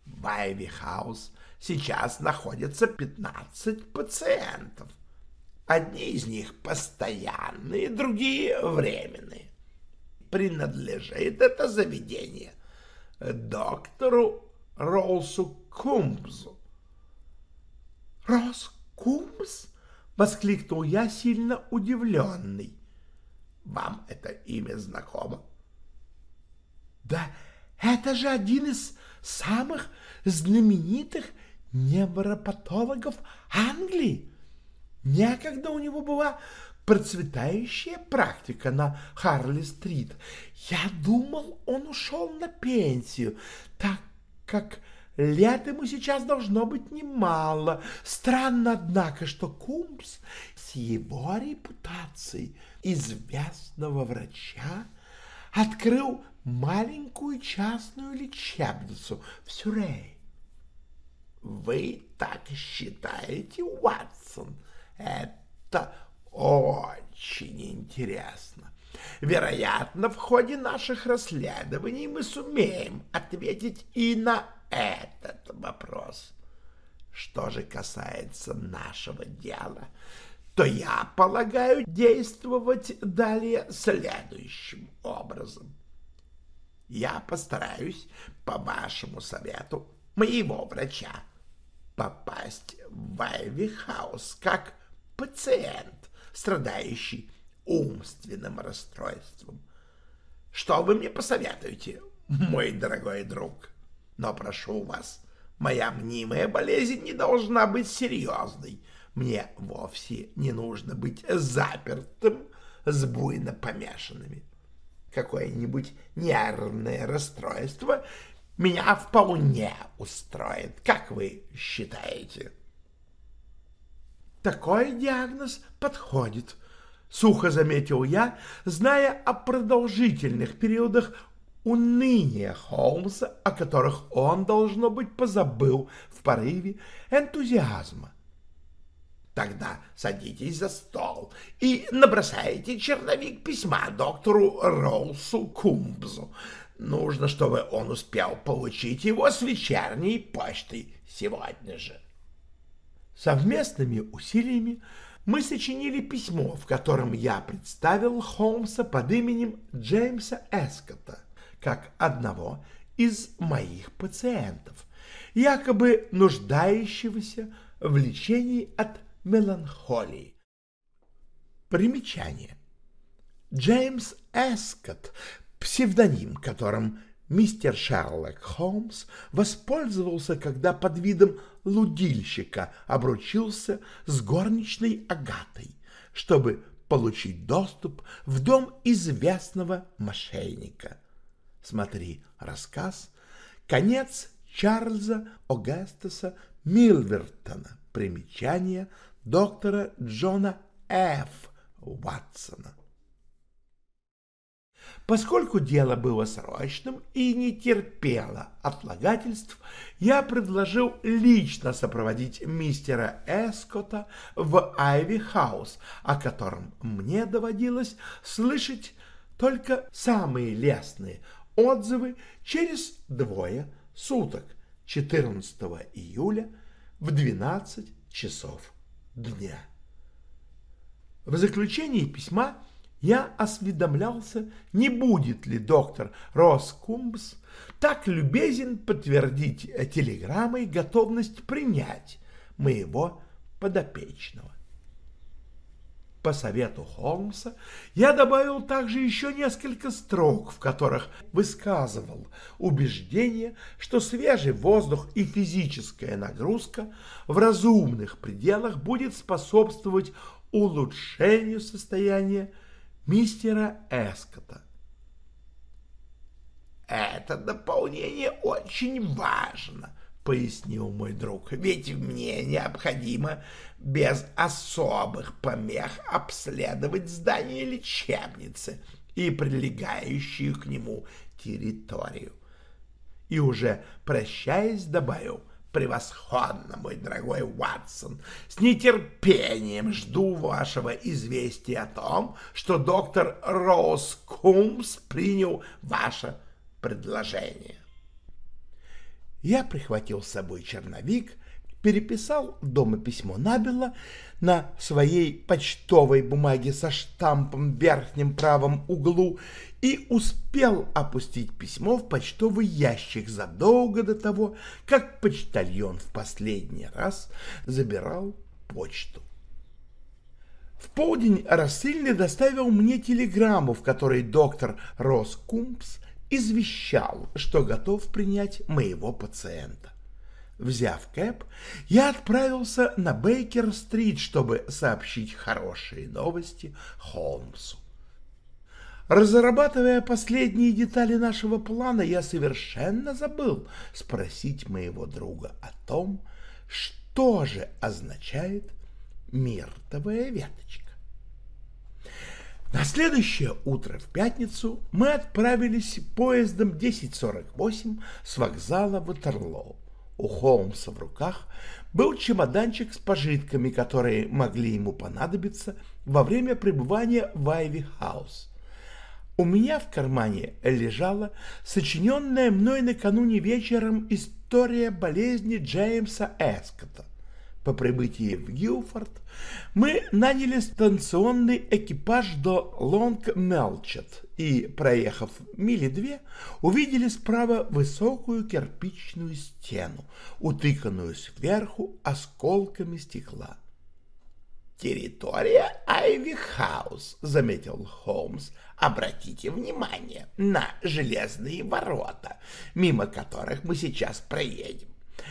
В Айви Хаус сейчас находится 15 пациентов. Одни из них постоянные, другие временные. Принадлежит это заведение доктору Ролсу Кумбзу. «Рос Кумбс?» — воскликнул я, сильно удивленный. «Вам это имя знакомо?» «Да это же один из самых знаменитых невропатологов Англии. Некогда у него была процветающая практика на Харли-стрит. Я думал, он ушел на пенсию, так как Лет ему сейчас должно быть немало. Странно, однако, что Кумс с его репутацией известного врача открыл маленькую частную лечебницу в Сюррей. Вы так считаете, Уатсон? Это очень интересно. Вероятно, в ходе наших расследований мы сумеем ответить и на этот вопрос. Что же касается нашего дела, то я полагаю действовать далее следующим образом. Я постараюсь, по вашему совету, моего врача, попасть в Айви-хаус как пациент, страдающий умственным расстройством. Что вы мне посоветуете, мой дорогой друг? Но прошу вас, моя мнимая болезнь не должна быть серьезной. Мне вовсе не нужно быть запертым с буйно помешанными. Какое-нибудь нервное расстройство меня вполне устроит, как вы считаете? Такой диагноз подходит, сухо заметил я, зная о продолжительных периодах уныния Холмса, о которых он, должно быть, позабыл в порыве энтузиазма. Тогда садитесь за стол и набросайте черновик письма доктору Роусу Кумбзу. Нужно, чтобы он успел получить его с вечерней почтой сегодня же. Совместными усилиями мы сочинили письмо, в котором я представил Холмса под именем Джеймса Эскота как одного из моих пациентов, якобы нуждающегося в лечении от меланхолии. Примечание. Джеймс Эскот – псевдоним, которым мистер Шерлок Холмс воспользовался, когда под видом лудильщика обручился с горничной Агатой, чтобы получить доступ в дом известного мошенника. Смотри рассказ «Конец Чарльза Огастаса Милвертона». Примечание доктора Джона Ф. Ватсона. Поскольку дело было срочным и не терпело отлагательств, я предложил лично сопроводить мистера Эскота в Айви-хаус, о котором мне доводилось слышать только самые лестные отзывы через двое суток 14 июля в 12 часов дня. В заключении письма я осведомлялся, не будет ли доктор Роскумбс так любезен подтвердить телеграммой готовность принять моего подопечного. По совету Холмса я добавил также еще несколько строк, в которых высказывал убеждение, что свежий воздух и физическая нагрузка в разумных пределах будет способствовать улучшению состояния мистера Эскота. «Это дополнение очень важно», — пояснил мой друг, — «ведь мне необходимо без особых помех обследовать здание лечебницы и прилегающую к нему территорию». И уже прощаясь, добавил — Превосходно, мой дорогой Ватсон. С нетерпением жду вашего известия о том, что доктор Роуз Кумс принял ваше предложение. Я прихватил с собой черновик, переписал дома письмо Набела на своей почтовой бумаге со штампом в верхнем правом углу и успел опустить письмо в почтовый ящик задолго до того, как почтальон в последний раз забирал почту. В полдень рассыльный доставил мне телеграмму, в которой доктор Рос Кумпс извещал, что готов принять моего пациента. Взяв кэп, я отправился на Бейкер-стрит, чтобы сообщить хорошие новости Холмсу. Разрабатывая последние детали нашего плана, я совершенно забыл спросить моего друга о том, что же означает миртовая веточка. На следующее утро в пятницу мы отправились поездом 1048 с вокзала Ватерлоу. У Холмса в руках был чемоданчик с пожитками, которые могли ему понадобиться во время пребывания в Айви-хаус. У меня в кармане лежала сочиненная мной накануне вечером история болезни Джеймса Эскота. По прибытии в Гилфорд мы наняли станционный экипаж до Лонг-Мелчет и, проехав мили две, увидели справа высокую кирпичную стену, утыканную сверху осколками стекла. «Территория Айви-хаус», — заметил Холмс. «Обратите внимание на железные ворота, мимо которых мы сейчас проедем.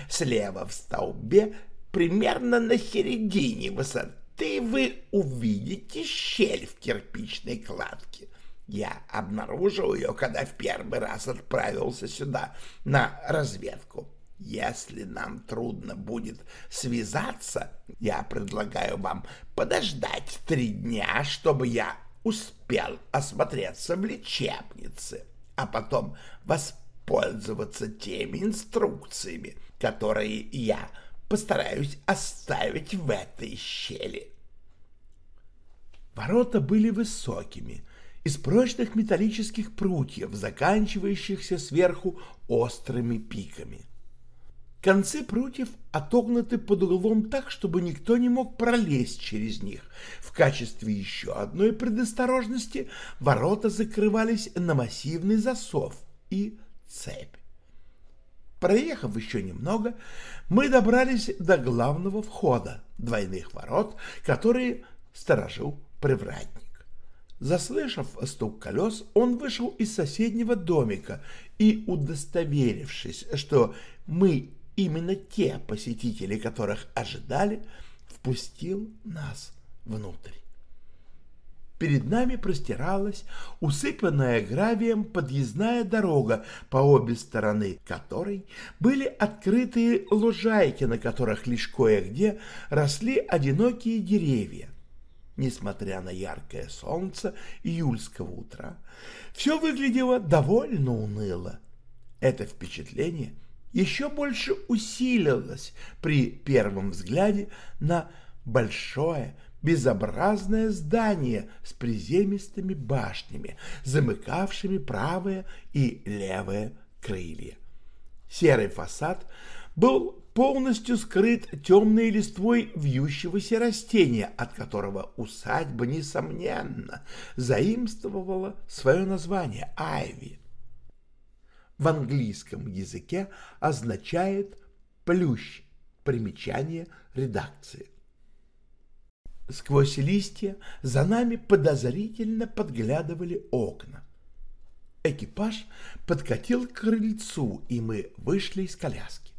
Слева в столбе, примерно на середине высоты, вы увидите щель в кирпичной кладке. Я обнаружил ее, когда в первый раз отправился сюда на разведку. Если нам трудно будет связаться, я предлагаю вам подождать три дня, чтобы я успел осмотреться в лечебнице, а потом воспользоваться теми инструкциями, которые я постараюсь оставить в этой щели. Ворота были высокими, из прочных металлических прутьев, заканчивающихся сверху острыми пиками. Концы прутьев отогнуты под углом так, чтобы никто не мог пролезть через них. В качестве еще одной предосторожности ворота закрывались на массивный засов и цепь. Проехав еще немного, мы добрались до главного входа, двойных ворот, которые сторожил привратник. Заслышав стук колес, он вышел из соседнего домика и, удостоверившись, что мы именно те посетители, которых ожидали, впустил нас внутрь. Перед нами простиралась усыпанная гравием подъездная дорога, по обе стороны которой были открытые лужайки, на которых лишь кое-где росли одинокие деревья. Несмотря на яркое солнце июльского утра, все выглядело довольно уныло. Это впечатление – еще больше усилилось при первом взгляде на большое безобразное здание с приземистыми башнями, замыкавшими правое и левое крылья. Серый фасад был полностью скрыт темной листвой вьющегося растения, от которого усадьба, несомненно, заимствовала свое название — айви в английском языке означает «плющ» примечание редакции. Сквозь листья за нами подозрительно подглядывали окна. Экипаж подкатил к крыльцу, и мы вышли из коляски.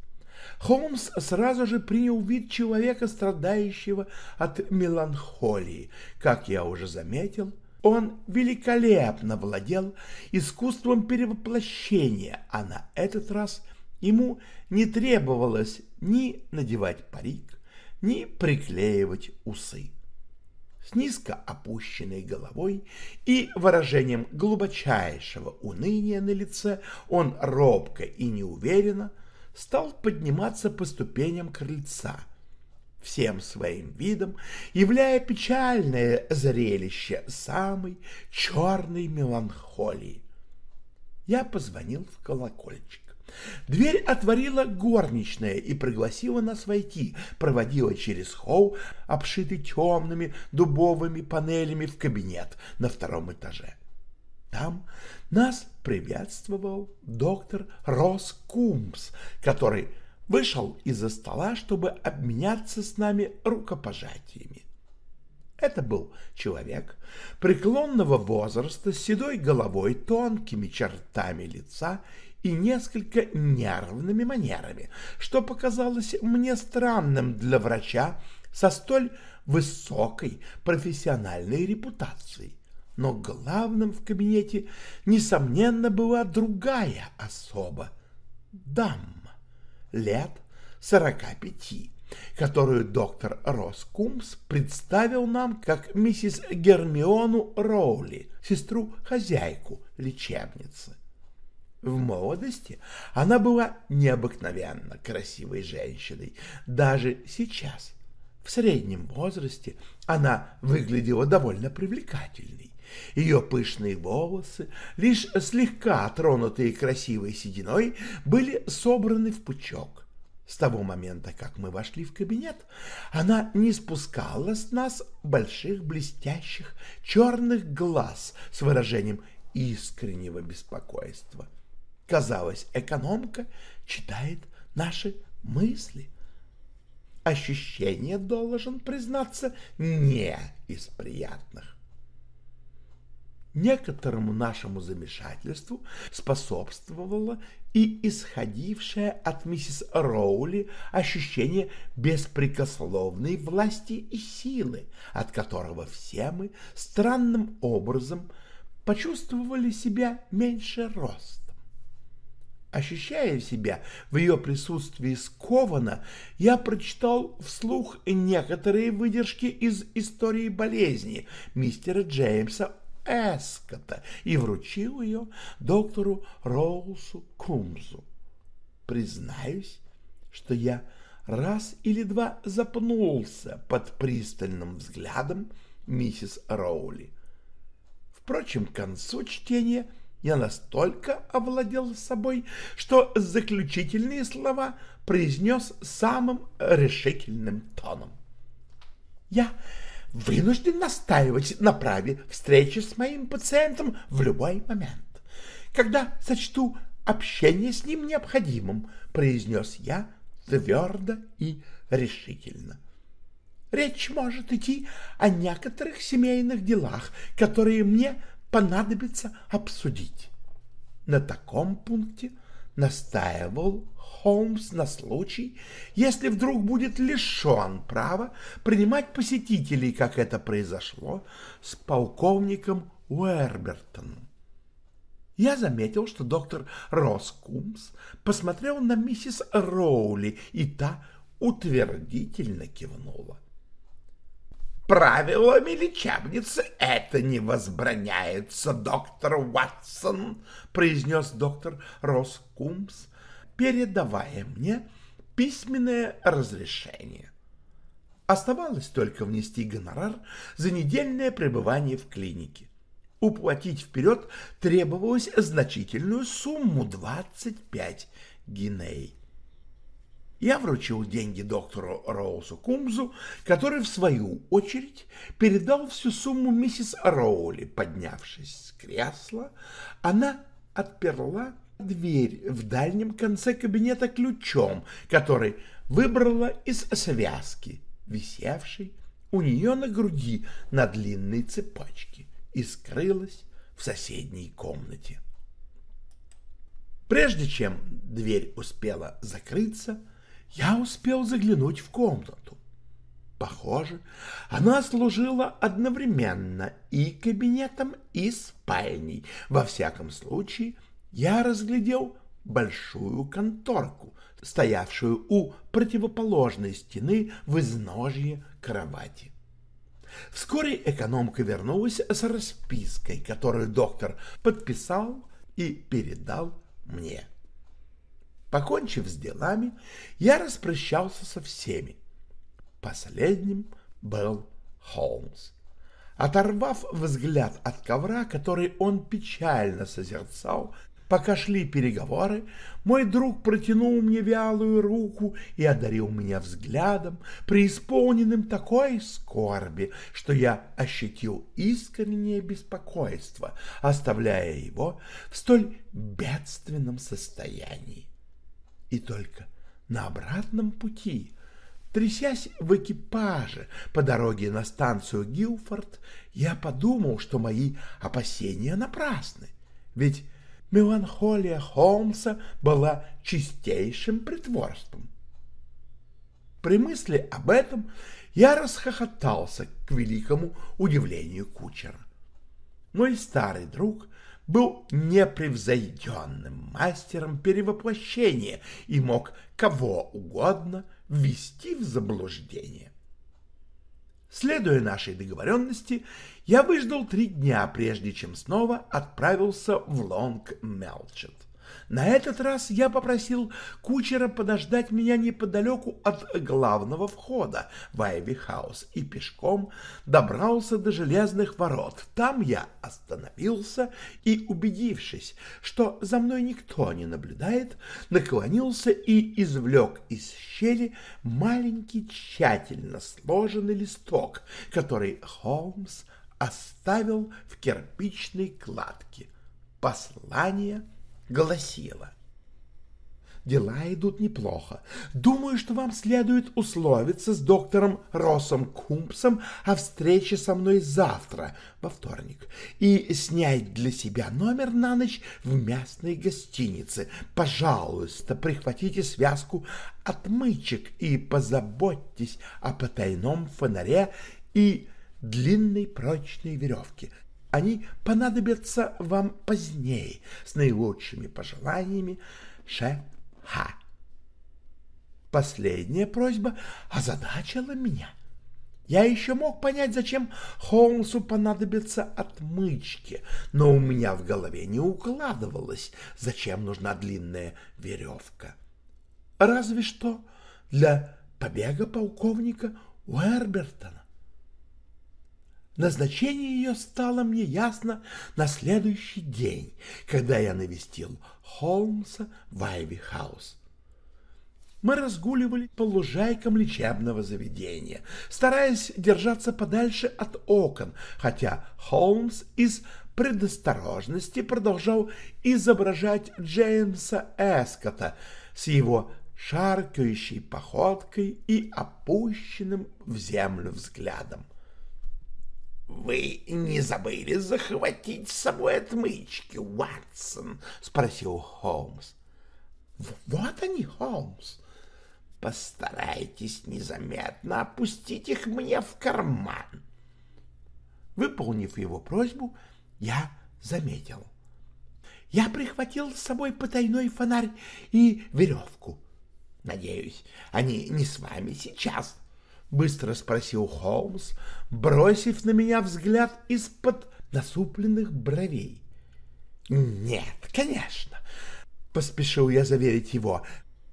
Холмс сразу же принял вид человека, страдающего от меланхолии. Как я уже заметил, он великолепно владел искусством перевоплощения, а на этот раз ему не требовалось ни надевать парик, ни приклеивать усы. С низко опущенной головой и выражением глубочайшего уныния на лице он робко и неуверенно стал подниматься по ступеням крыльца — всем своим видом, являя печальное зрелище самой черной меланхолии. Я позвонил в колокольчик. Дверь отворила горничная и пригласила нас войти, проводила через холл, обшитый темными дубовыми панелями в кабинет на втором этаже. Там нас приветствовал доктор Росс Кумс, который вышел из-за стола, чтобы обменяться с нами рукопожатиями. Это был человек преклонного возраста с седой головой, тонкими чертами лица и несколько нервными манерами, что показалось мне странным для врача со столь высокой профессиональной репутацией. но главным в кабинете, несомненно, была другая особа — дама, лет сорока пяти, которую доктор Росс Кумс представил нам как миссис Гермиону Роули, сестру-хозяйку лечебницы. В молодости она была необыкновенно красивой женщиной, даже сейчас. В среднем возрасте она выглядела довольно привлекательной. Ее пышные волосы, лишь слегка тронутые красивой сединой, были собраны в пучок. С того момента, как мы вошли в кабинет, она не спускала с нас больших блестящих черных глаз с выражением искреннего беспокойства. Казалось, экономка читает наши мысли. Ощущение, должен признаться, не из приятных. Некоторому нашему замешательству способствовало и исходившее от миссис Роули ощущение беспрекословной власти и силы, от которого все мы странным образом почувствовали себя меньше рост. Ощущая себя в ее присутствии скованно, я прочитал вслух некоторые выдержки из истории болезни мистера Джеймса Эскота и вручил ее доктору Роусу Кумзу. Признаюсь, что я раз или два запнулся под пристальным взглядом миссис Роули. Впрочем, к концу чтения – я настолько овладел собой, что заключительные слова произнес самым решительным тоном. «Я вынужден настаивать на праве встречи с моим пациентом в любой момент, когда сочту общение с ним необходимым», — произнес я твердо и решительно. Речь может идти о некоторых семейных делах, которые мне понадобится обсудить. На таком пункте настаивал Холмс на случай, если вдруг будет лишен права принимать посетителей, как это произошло с полковником Уэрбертоном. Я заметил, что доктор Роскумс посмотрел на миссис Роули, и та утвердительно кивнула. Правилами лечебницы это не возбраняется, доктор Уатсон, произнес доктор Роскумс, передавая мне письменное разрешение. Оставалось только внести гонорар за недельное пребывание в клинике. Уплатить вперед требовалось значительную сумму — 25 гиней. Я вручил деньги доктору Роузу Кумзу, который, в свою очередь, передал всю сумму миссис Роули. Поднявшись с кресла, она отперла дверь в дальнем конце кабинета ключом, который выбрала из связки, висевшей у нее на груди на длинной цепочке, и скрылась в соседней комнате. Прежде чем дверь успела закрыться, я успел заглянуть в комнату. Похоже, она служила одновременно и кабинетом, и спальней. Во всяком случае, я разглядел большую конторку, стоявшую у противоположной стены в изножье кровати. Вскоре экономка вернулась с распиской, которую доктор подписал и передал мне. Покончив с делами, я распрощался со всеми. Последним был Холмс. Оторвав взгляд от ковра, который он печально созерцал, пока шли переговоры, мой друг протянул мне вялую руку и одарил меня взглядом, преисполненным такой скорби, что я ощутил искреннее беспокойство, оставляя его в столь бедственном состоянии. И только на обратном пути, трясясь в экипаже по дороге на станцию Гилфорд, я подумал, что мои опасения напрасны, ведь меланхолия Холмса была чистейшим притворством. При мысли об этом я расхохотался к великому удивлению кучера. Мой старый друг был непревзойденным мастером перевоплощения и мог кого угодно ввести в заблуждение. Следуя нашей договоренности, я выждал три дня, прежде чем снова отправился в Лонг-Мелчет. На этот раз я попросил кучера подождать меня неподалеку от главного входа в Айви-хаус и пешком добрался до железных ворот. Там я остановился и, убедившись, что за мной никто не наблюдает, наклонился и извлек из щели маленький тщательно сложенный листок, который Холмс оставил в кирпичной кладке. Послание — гласила. Дела идут неплохо. Думаю, что вам следует условиться с доктором Россом Кумпсом о встрече со мной завтра, во вторник, и снять для себя номер на ночь в местной гостинице. Пожалуйста, прихватите связку отмычек и позаботьтесь о потайном фонаре и длинной прочной веревке. Они понадобятся вам позднее, с наилучшими пожеланиями, Ше-Ха. Последняя просьба озадачила меня. Я еще мог понять, зачем Холмсу понадобятся отмычки, но у меня в голове не укладывалось, зачем нужна длинная веревка. Разве что для побега полковника Уэрбертона. Назначение ее стало мне ясно на следующий день, когда я навестил Холмса в Айви-хаус. Мы разгуливали по лужайкам лечебного заведения, стараясь держаться подальше от окон, хотя Холмс из предосторожности продолжал изображать Джеймса Эскота с его шаркающей походкой и опущенным в землю взглядом. «Вы не забыли захватить с собой отмычки, Уатсон?» — спросил Холмс. «Вот они, Холмс. Постарайтесь незаметно опустить их мне в карман». Выполнив его просьбу, я заметил. Я прихватил с собой потайной фонарь и веревку. Надеюсь, они не с вами сейчас — быстро спросил Холмс, бросив на меня взгляд из-под насупленных бровей. «Нет, конечно», — поспешил я заверить его.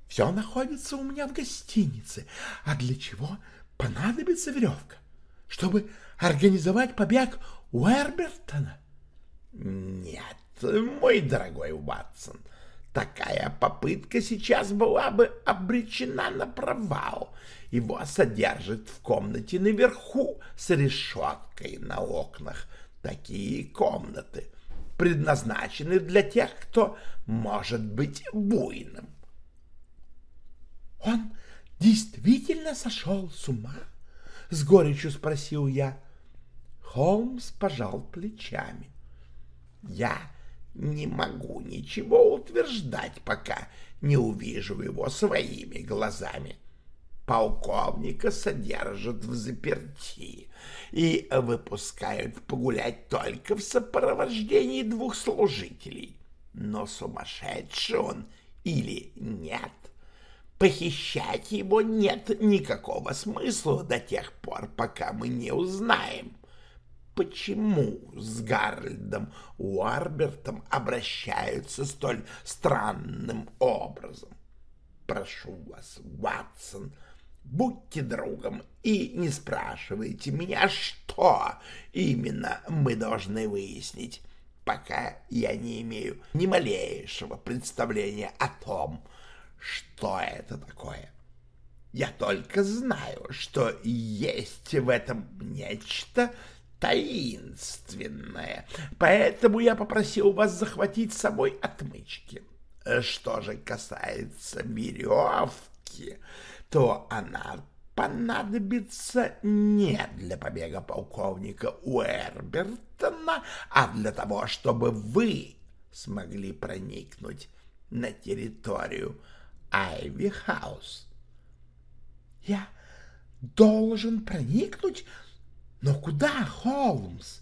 «Все находится у меня в гостинице. А для чего понадобится веревка? Чтобы организовать побег Уэрбертона?» «Нет, мой дорогой Уатсон, такая попытка сейчас была бы обречена на провал» Его содержат в комнате наверху с решеткой на окнах. Такие комнаты предназначены для тех, кто может быть буйным. «Он действительно сошел с ума?» — с горечью спросил я. Холмс пожал плечами. «Я не могу ничего утверждать, пока не увижу его своими глазами полковника содержат в заперти и выпускают погулять только в сопровождении двух служителей. Но сумасшедший он или нет, похищать его нет никакого смысла до тех пор, пока мы не узнаем, почему с Гарольдом Уарбертом обращаются столь странным образом. Прошу вас, Ватсон, — Будьте другом и не спрашивайте меня, что именно мы должны выяснить, пока я не имею ни малейшего представления о том, что это такое. Я только знаю, что есть в этом нечто таинственное, поэтому я попросил вас захватить с собой отмычки. Что же касается веревки, то она понадобится не для побега полковника Уэрбертона, а для того, чтобы вы смогли проникнуть на территорию Айви Хаус. Я должен проникнуть? Но куда, Холмс?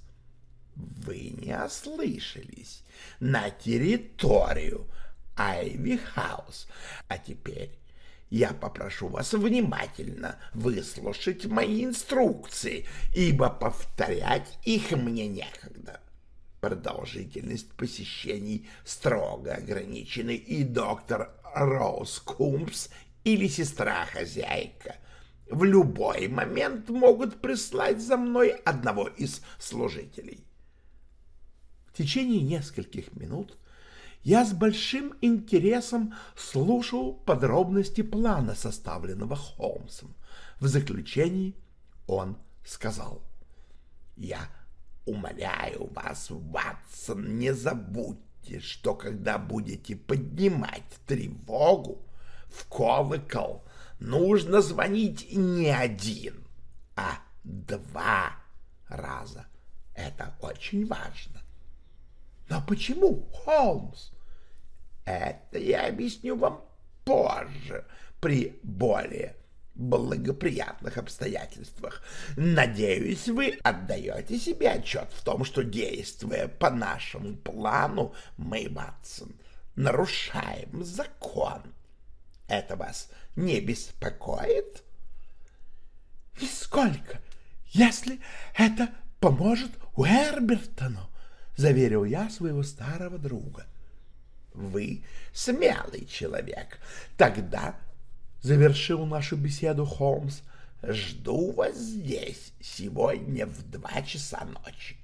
Вы не ослышались. На территорию Айви Хаус. А теперь я попрошу вас внимательно выслушать мои инструкции, ибо повторять их мне некогда. Продолжительность посещений строго ограничены, и доктор Роуз Кумпс или сестра-хозяйка в любой момент могут прислать за мной одного из служителей. В течение нескольких минут я с большим интересом слушал подробности плана, составленного Холмсом. В заключении он сказал, «Я умоляю вас, Ватсон, не забудьте, что когда будете поднимать тревогу в колокол, нужно звонить не один, а два раза. Это очень важно. Но почему, Холмс? Это я объясню вам позже, при более благоприятных обстоятельствах. Надеюсь, вы отдаете себе отчет в том, что, действуя по нашему плану, мы, Ватсон, нарушаем закон. Это вас не беспокоит? Нисколько, если это поможет Уэрбертону, заверил я своего старого друга. — вы смелый человек. Тогда, — завершил нашу беседу Холмс, — жду вас здесь сегодня в два часа ночи.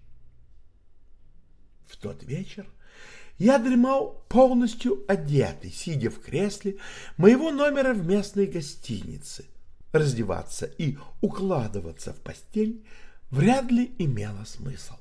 В тот вечер я дремал полностью одетый, сидя в кресле моего номера в местной гостинице. Раздеваться и укладываться в постель вряд ли имело смысл.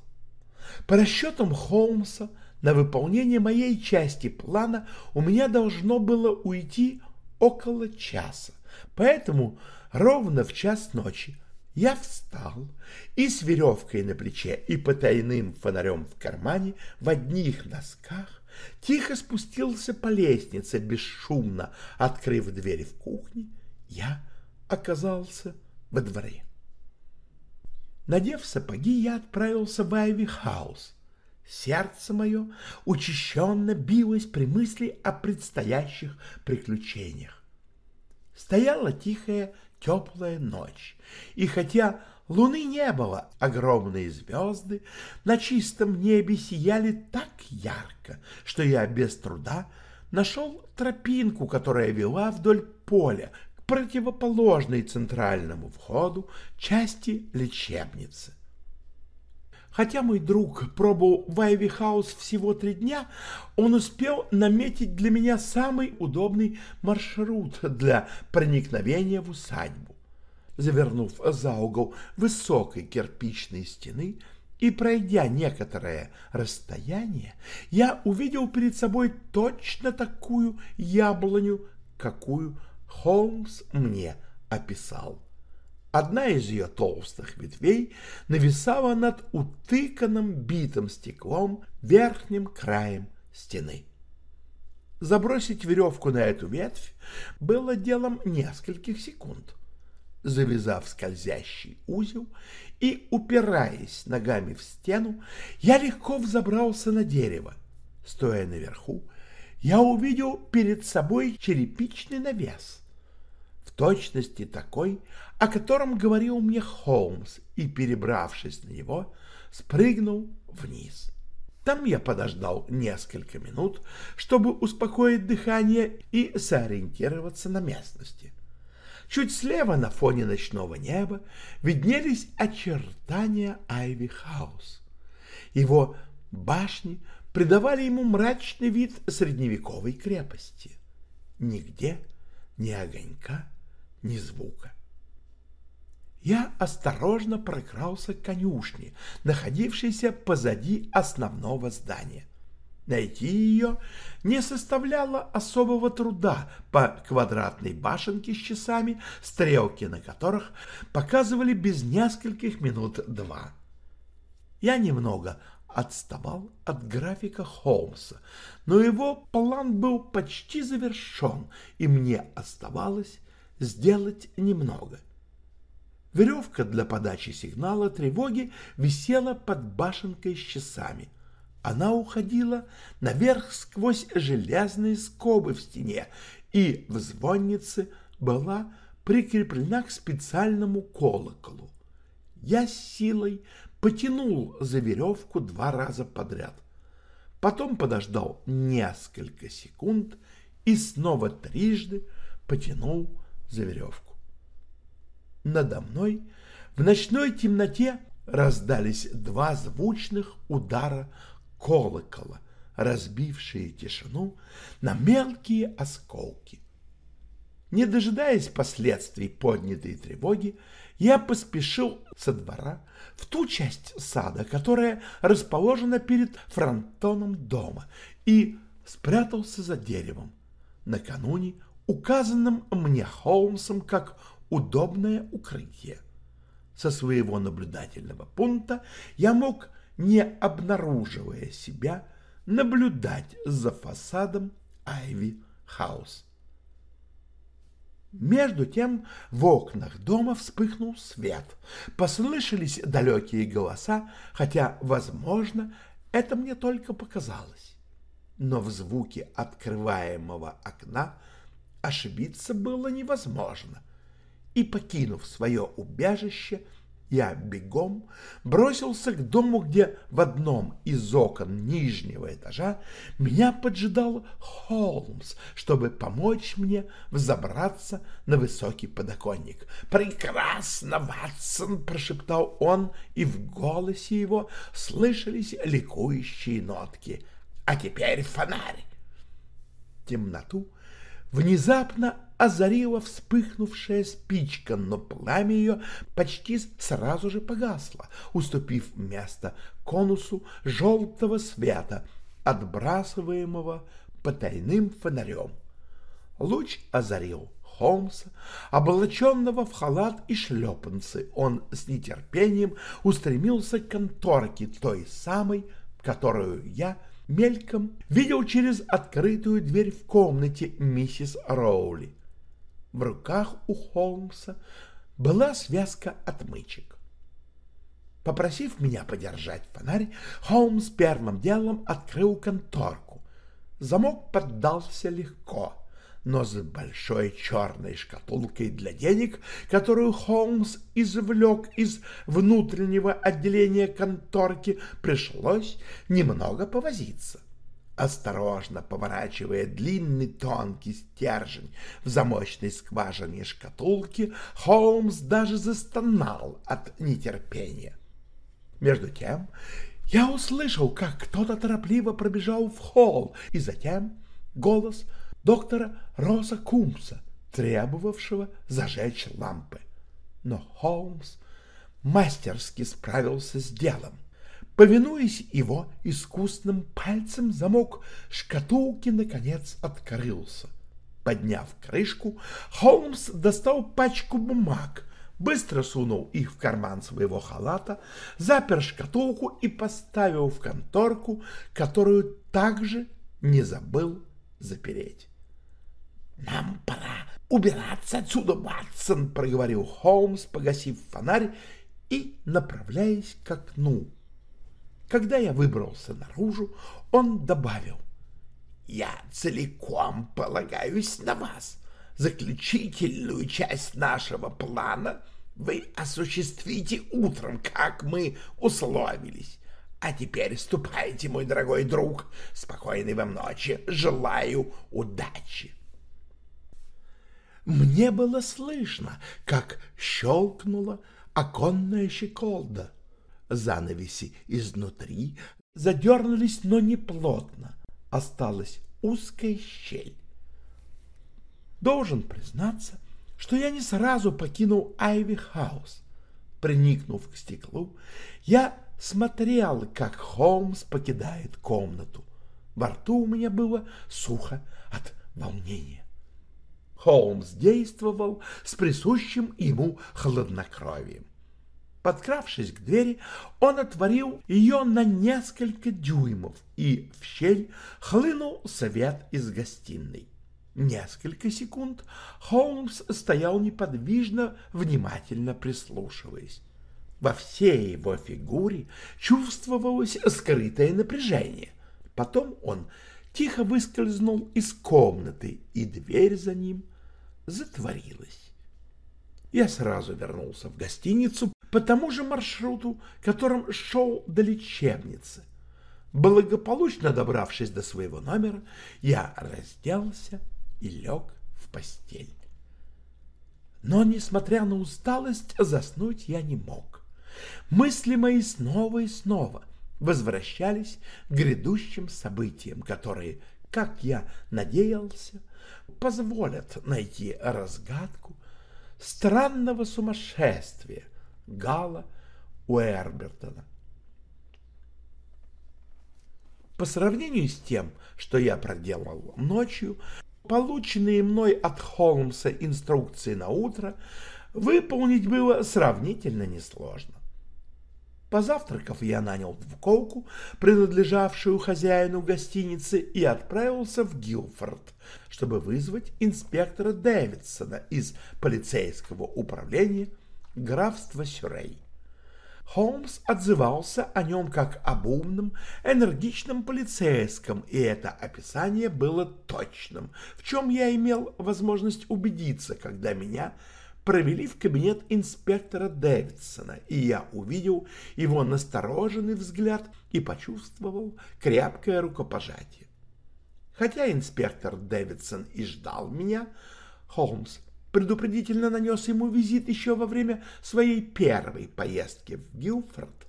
По расчетам Холмса, на выполнение моей части плана у меня должно было уйти около часа, поэтому ровно в час ночи я встал и с веревкой на плече и потайным фонарем в кармане в одних носках тихо спустился по лестнице, бесшумно открыв дверь в кухне, я оказался во дворе. Надев сапоги, я отправился в Айви-хаус, Сердце мое учащенно билось при мысли о предстоящих приключениях. Стояла тихая теплая ночь, и хотя луны не было, огромные звезды на чистом небе сияли так ярко, что я без труда нашел тропинку, которая вела вдоль поля к противоположной центральному входу части лечебницы. Хотя мой друг пробыл в Айви Хаус всего три дня, он успел наметить для меня самый удобный маршрут для проникновения в усадьбу. Завернув за угол высокой кирпичной стены и пройдя некоторое расстояние, я увидел перед собой точно такую яблоню, какую Холмс мне описал. Одна из ее толстых ветвей нависала над утыканным битым стеклом верхним краем стены. Забросить веревку на эту ветвь было делом нескольких секунд. Завязав скользящий узел и упираясь ногами в стену, я легко взобрался на дерево. Стоя наверху, я увидел перед собой черепичный навес — точности такой, о котором говорил мне Холмс, и, перебравшись на него, спрыгнул вниз. Там я подождал несколько минут, чтобы успокоить дыхание и сориентироваться на местности. Чуть слева на фоне ночного неба виднелись очертания Айви Хаус. Его башни придавали ему мрачный вид средневековой крепости. Нигде ни огонька, ни звука. Я осторожно прокрался к конюшне, находившейся позади основного здания. Найти ее не составляло особого труда по квадратной башенке с часами, стрелки на которых показывали без нескольких минут два. Я немного отставал от графика Холмса, но его план был почти завершен, и мне оставалось сделать немного. Веревка для подачи сигнала тревоги висела под башенкой с часами. Она уходила наверх сквозь железные скобы в стене, и в звоннице была прикреплена к специальному колоколу. Я с силой потянул за веревку два раза подряд. Потом подождал несколько секунд и снова трижды потянул за веревку. Надо мной в ночной темноте раздались два звучных удара колокола, разбившие тишину на мелкие осколки. Не дожидаясь последствий поднятой тревоги, я поспешил со двора в ту часть сада, которая расположена перед фронтоном дома, и спрятался за деревом, накануне указанным мне Холмсом как удобное укрытие. Со своего наблюдательного пункта я мог, не обнаруживая себя, наблюдать за фасадом Айви Хаус. Между тем в окнах дома вспыхнул свет. Послышались далекие голоса, хотя, возможно, это мне только показалось. Но в звуке открываемого окна ошибиться было невозможно. И, покинув свое убежище, я бегом бросился к дому, где в одном из окон нижнего этажа меня поджидал Холмс, чтобы помочь мне взобраться на высокий подоконник. «Прекрасно, Ватсон!» — прошептал он, и в голосе его слышались ликующие нотки. «А теперь фонарь!» Темноту внезапно озарила вспыхнувшая спичка, но пламя ее почти сразу же погасло, уступив место конусу желтого света, отбрасываемого потайным фонарем. Луч озарил Холмса, облаченного в халат и шлепанцы. Он с нетерпением устремился к конторке той самой, которую я мельком видел через открытую дверь в комнате миссис Роули. В руках у Холмса была связка отмычек. Попросив меня подержать фонарь, Холмс первым делом открыл конторку. Замок поддался легко, но с большой черной шкатулкой для денег, которую Холмс извлек из внутреннего отделения конторки, пришлось немного повозиться. Осторожно поворачивая длинный тонкий стержень в замочной скважине шкатулки, Холмс даже застонал от нетерпения. Между тем я услышал, как кто-то торопливо пробежал в холл, и затем голос — доктора Роса Кумса, требовавшего зажечь лампы. Но Холмс мастерски справился с делом. Повинуясь его искусным пальцем, замок шкатулки наконец открылся. Подняв крышку, Холмс достал пачку бумаг, быстро сунул их в карман своего халата, запер шкатулку и поставил в конторку, которую также не забыл запереть. «Нам пора убираться отсюда, Ватсон!» — проговорил Холмс, погасив фонарь и направляясь к окну. Когда я выбрался наружу, он добавил. «Я целиком полагаюсь на вас. Заключительную часть нашего плана вы осуществите утром, как мы условились. А теперь ступайте, мой дорогой друг. Спокойной вам ночи. Желаю удачи!» Мне было слышно, как щелкнула оконная щеколда. Занавеси изнутри задернулись, но не плотно. Осталась узкая щель. Должен признаться, что я не сразу покинул Айви Хаус. Приникнув к стеклу, я смотрел, как Холмс покидает комнату. Во рту у меня было сухо от волнения. Холмс действовал с присущим ему хладнокровием. Подкравшись к двери, он отворил ее на несколько дюймов, и в щель хлынул свет из гостиной. Несколько секунд Холмс стоял неподвижно, внимательно прислушиваясь. Во всей его фигуре чувствовалось скрытое напряжение. Потом он тихо выскользнул из комнаты, и дверь за ним затворилась. Я сразу вернулся в гостиницу по тому же маршруту, которым шел до лечебницы. Благополучно добравшись до своего номера, я разделся и лег в постель. Но, несмотря на усталость, заснуть я не мог. Мысли мои снова и снова возвращались к грядущим событиям, которые, как я надеялся, позволят найти разгадку странного сумасшествия Гала Уэрбертона. По сравнению с тем, что я проделал ночью, полученные мной от Холмса инструкции на утро выполнить было сравнительно несложно. Позавтракав, я нанял двуколку, принадлежавшую хозяину гостиницы, и отправился в Гилфорд, чтобы вызвать инспектора Дэвидсона из полицейского управления графства Сюрей. Холмс отзывался о нем как об умном, энергичном полицейском, и это описание было точным, в чем я имел возможность убедиться, когда меня провели в кабинет инспектора Дэвидсона, и я увидел его настороженный взгляд и почувствовал крепкое рукопожатие. Хотя инспектор Дэвидсон и ждал меня, Холмс предупредительно нанес ему визит еще во время своей первой поездки в Гилфорд.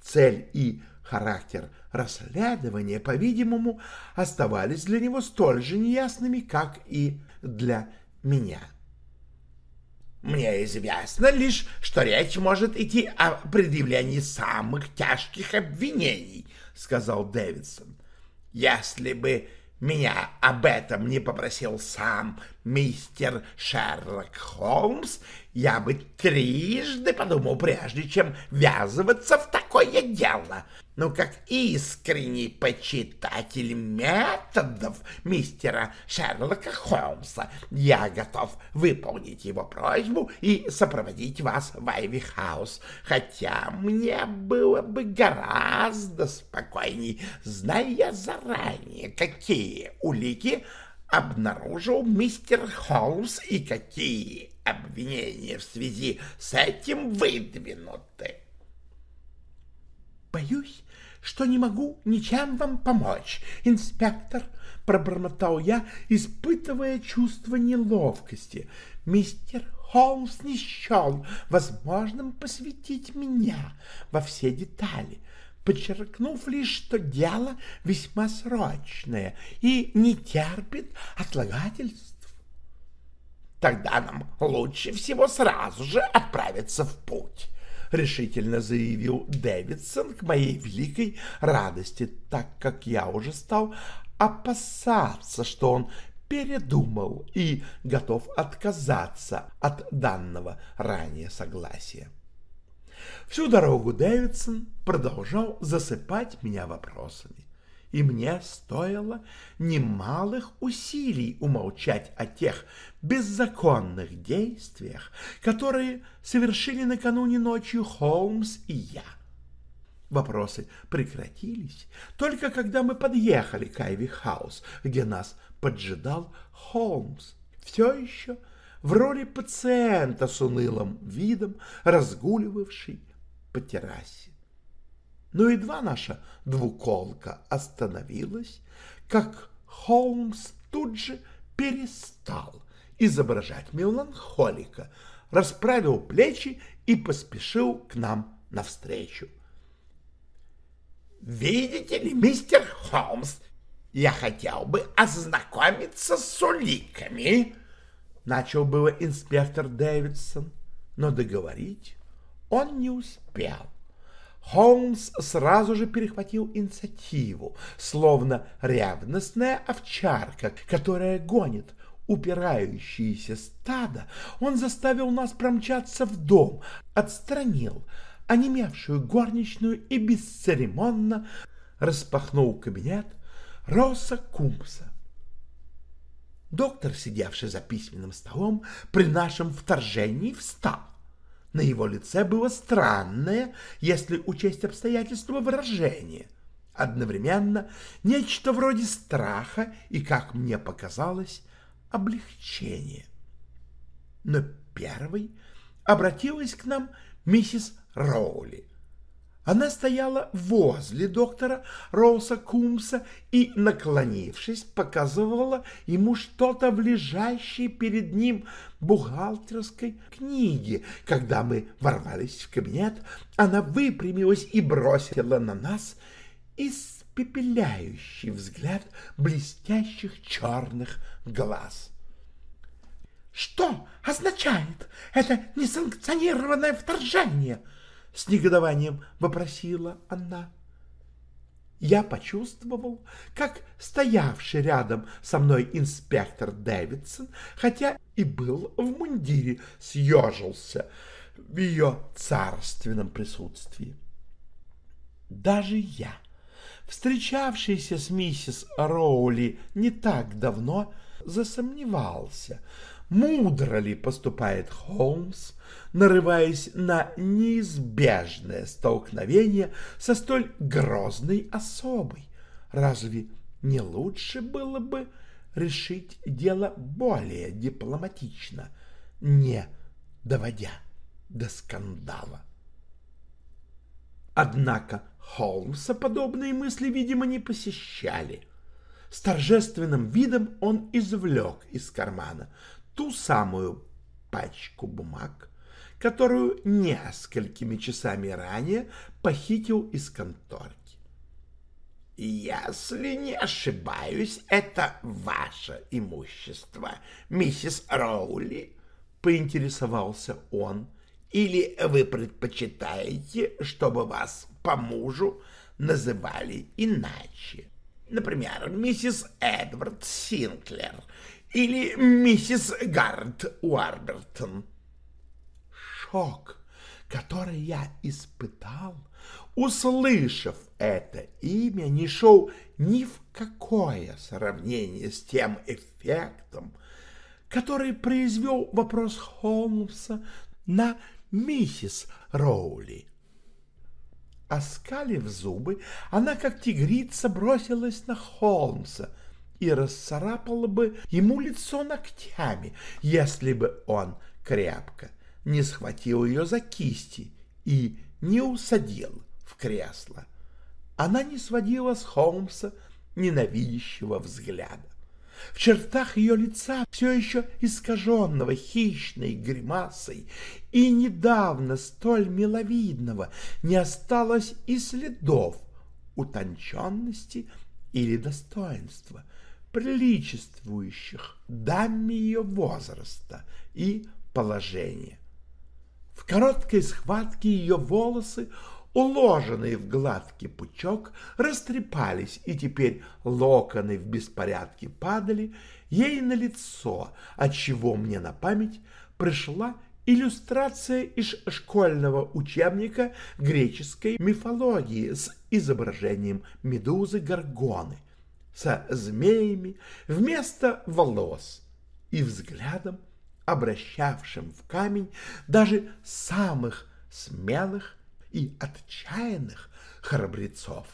Цель и характер расследования, по-видимому, оставались для него столь же неясными, как и для меня. Мне известно лишь, что речь может идти о предъявлении самых тяжких обвинений, — сказал Дэвидсон. Если бы меня об этом не попросил сам мистер Шерлок Холмс, я бы трижды подумал, прежде чем ввязываться в такое дело. Но, как искренний почитатель методов мистера Шерлока Холмса, я готов выполнить его просьбу и сопроводить вас в Айви-хаус, хотя мне было бы гораздо спокойней, зная заранее, какие улики обнаружил мистер Холмс и какие обвинения в связи с этим выдвинуты. «Боюсь, что не могу ничем вам помочь, инспектор», — пробормотал я, испытывая чувство неловкости. «Мистер Холмс не счел возможным посвятить меня во все детали, подчеркнув лишь, что дело весьма срочное и не терпит отлагательств. Тогда нам лучше всего сразу же отправиться в путь решительно заявил Дэвидсон к моей великой радости, так как я уже стал опасаться, что он передумал и готов отказаться от данного ранее согласия. Всю дорогу Дэвидсон продолжал засыпать меня вопросами и мне стоило немалых усилий умолчать о тех беззаконных действиях, которые совершили накануне ночью Холмс и я. Вопросы прекратились только когда мы подъехали к Айви-хаус, где нас поджидал Холмс, все еще в роли пациента с унылым видом, разгуливавший по террасе. Но едва наша двуколка остановилась, как Холмс тут же перестал изображать меланхолика, расправил плечи и поспешил к нам навстречу. «Видите ли, мистер Холмс, я хотел бы ознакомиться с уликами», — начал было инспектор Дэвидсон, но договорить он не успел. Холмс сразу же перехватил инициативу, словно ревностная овчарка, которая гонит упирающиеся стадо, он заставил нас промчаться в дом, отстранил онемевшую горничную и бесцеремонно распахнул кабинет Росса Кумса. Доктор, сидевший за письменным столом, при нашем вторжении встал. На его лице было странное, если учесть обстоятельства, выражение. Одновременно нечто вроде страха и, как мне показалось, облегчения. Но первой обратилась к нам миссис Роули. Она стояла возле доктора Роуса Кумса и, наклонившись, показывала ему что-то в лежащей перед ним бухгалтерской книге. Когда мы ворвались в кабинет, она выпрямилась и бросила на нас испепеляющий взгляд блестящих черных глаз. «Что означает это несанкционированное вторжение?» — с негодованием вопросила она. Я почувствовал, как стоявший рядом со мной инспектор Дэвидсон, хотя и был в мундире, съежился в ее царственном присутствии. Даже я, встречавшийся с миссис Роули не так давно, засомневался, мудро ли поступает Холмс, нарываясь на неизбежное столкновение со столь грозной особой. Разве не лучше было бы решить дело более дипломатично, не доводя до скандала? Однако Холмса подобные мысли, видимо, не посещали. С торжественным видом он извлек из кармана ту самую пачку бумаг, которую несколькими часами ранее похитил из конторки. «Если не ошибаюсь, это ваше имущество, миссис Роули», — поинтересовался он. «Или вы предпочитаете, чтобы вас по мужу называли иначе? Например, миссис Эдвард Синклер или миссис Гард Уарбертон?» шок, который я испытал, услышав это имя, не шел ни в какое сравнение с тем эффектом, который произвел вопрос Холмса на миссис Роули. Оскалив зубы, она, как тигрица, бросилась на Холмса и расцарапала бы ему лицо ногтями, если бы он крепко не схватил ее за кисти и не усадил в кресло. Она не сводила с Холмса ненавидящего взгляда. В чертах ее лица, все еще искаженного хищной гримасой и недавно столь миловидного, не осталось и следов утонченности или достоинства, приличествующих даме ее возраста и положения. В короткой схватке ее волосы, уложенные в гладкий пучок, растрепались, и теперь локоны в беспорядке падали ей на лицо, отчего мне на память пришла иллюстрация из школьного учебника греческой мифологии с изображением медузы Горгоны, со змеями вместо волос и взглядом обращавшим в камень даже самых смелых и отчаянных храбрецов.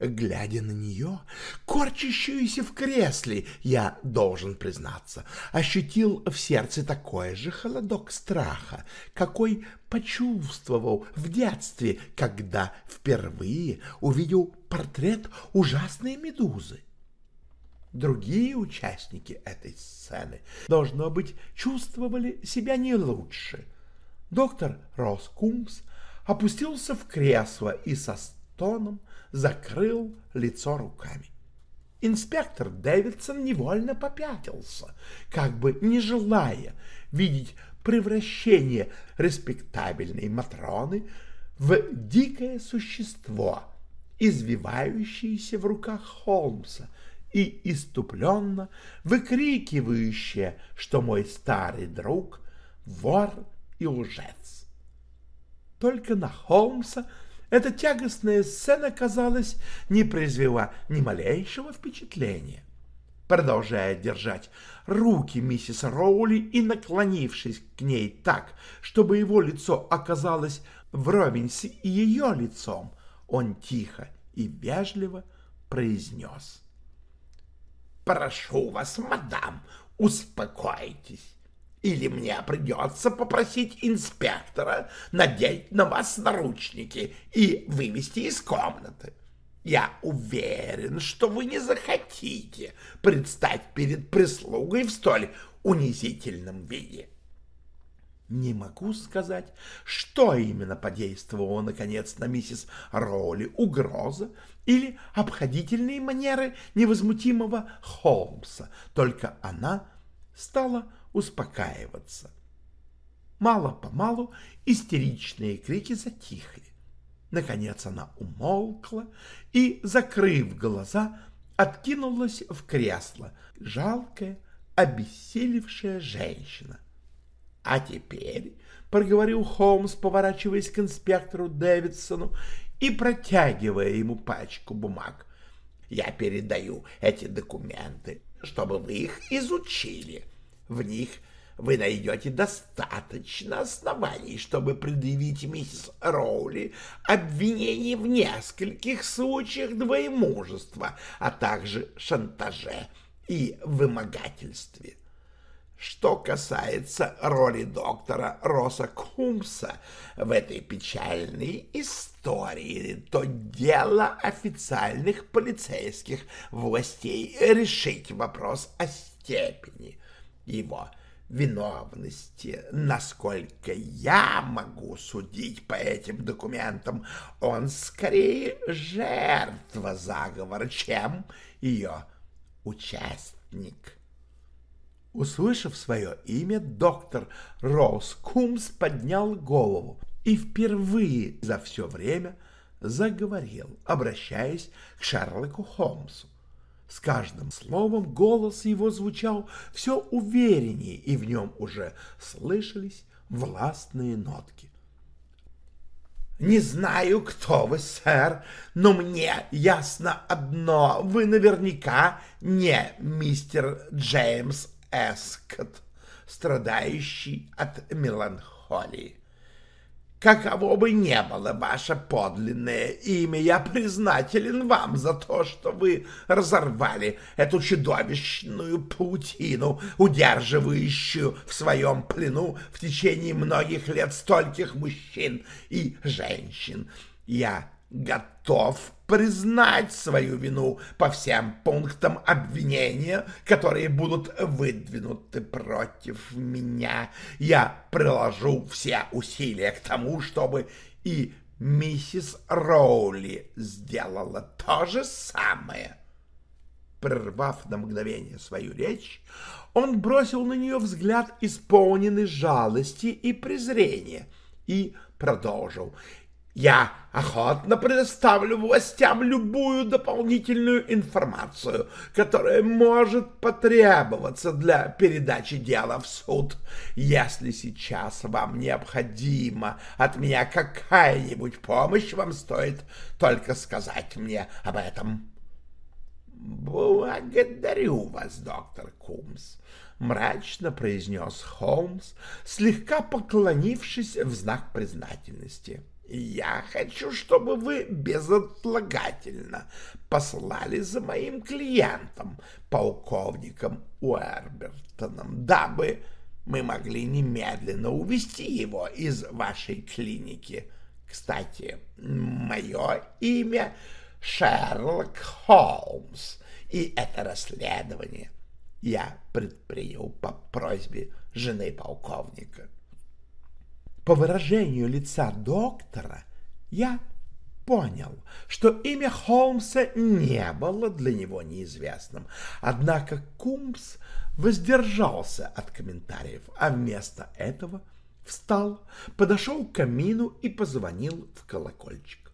Глядя на нее, корчащуюся в кресле, я, должен признаться, ощутил в сердце такой же холодок страха, какой почувствовал в детстве, когда впервые увидел портрет ужасной медузы. Другие участники этой сцены, должно быть, чувствовали себя не лучше. Доктор Росс Кумс опустился в кресло и со стоном закрыл лицо руками. Инспектор Дэвидсон невольно попятился, как бы не желая видеть превращение респектабельной Матроны в дикое существо, извивающееся в руках Холмса — и иступленно выкрикивающее, что мой старый друг — вор и лжец. Только на Холмса эта тягостная сцена, казалось, не произвела ни малейшего впечатления. продолжая держать руки миссис Роули и наклонившись к ней так, чтобы его лицо оказалось вровень с ее лицом, он тихо и вежливо произнес. «Прошу вас, мадам, успокойтесь, или мне придется попросить инспектора надеть на вас наручники и вывести из комнаты. Я уверен, что вы не захотите предстать перед прислугой в столь унизительном виде. Не могу сказать, что именно подействовало, наконец, на миссис Роули, угроза или обходительные манеры невозмутимого Холмса, только она стала успокаиваться. Мало-помалу истеричные крики затихли. Наконец она умолкла и, закрыв глаза, откинулась в кресло, жалкая, обессилевшая женщина. — А теперь, — проговорил Холмс, поворачиваясь к инспектору Дэвидсону и протягивая ему пачку бумаг, — я передаю эти документы, чтобы вы их изучили. В них вы найдете достаточно оснований, чтобы предъявить миссис Роули обвинение в нескольких случаях двоемужества, а также шантаже и вымогательстве. Что касается роли доктора Роса Кумса в этой печальной истории, то дело официальных полицейских властей решить вопрос о степени его виновности. Насколько я могу судить по этим документам, он скорее жертва заговора, чем ее участник. Услышав свое имя, доктор Роуз Кумс поднял голову и впервые за все время заговорил, обращаясь к Шерлоку Холмсу. С каждым словом голос его звучал все увереннее, и в нем уже слышались властные нотки. «Не знаю, кто вы, сэр, но мне ясно одно. Вы наверняка не мистер Джеймс Эскот, страдающий от меланхолии. Каково бы ни было ваше подлинное имя, я признателен вам за то, что вы разорвали эту чудовищную паутину, удерживающую в своем плену в течение многих лет стольких мужчин и женщин. Я готов признать свою вину по всем пунктам обвинения, которые будут выдвинуты против меня. Я приложу все усилия к тому, чтобы и миссис Роули сделала то же самое. Прервав на мгновение свою речь, он бросил на нее взгляд, исполненный жалости и презрения, и продолжил. Я охотно предоставлю властям любую дополнительную информацию, которая может потребоваться для передачи дела в суд. Если сейчас вам необходима от меня какая-нибудь помощь, вам стоит только сказать мне об этом. Благодарю вас, доктор Кумс, мрачно произнес Холмс, слегка поклонившись в знак признательности. — я хочу, чтобы вы безотлагательно послали за моим клиентом, полковником Уэрбертоном, дабы мы могли немедленно увести его из вашей клиники. Кстати, мое имя Шерлок Холмс, и это расследование я предпринял по просьбе жены полковника. По выражению лица доктора я понял, что имя Холмса не было для него неизвестным, однако Кумс воздержался от комментариев, а вместо этого встал, подошел к камину и позвонил в колокольчик.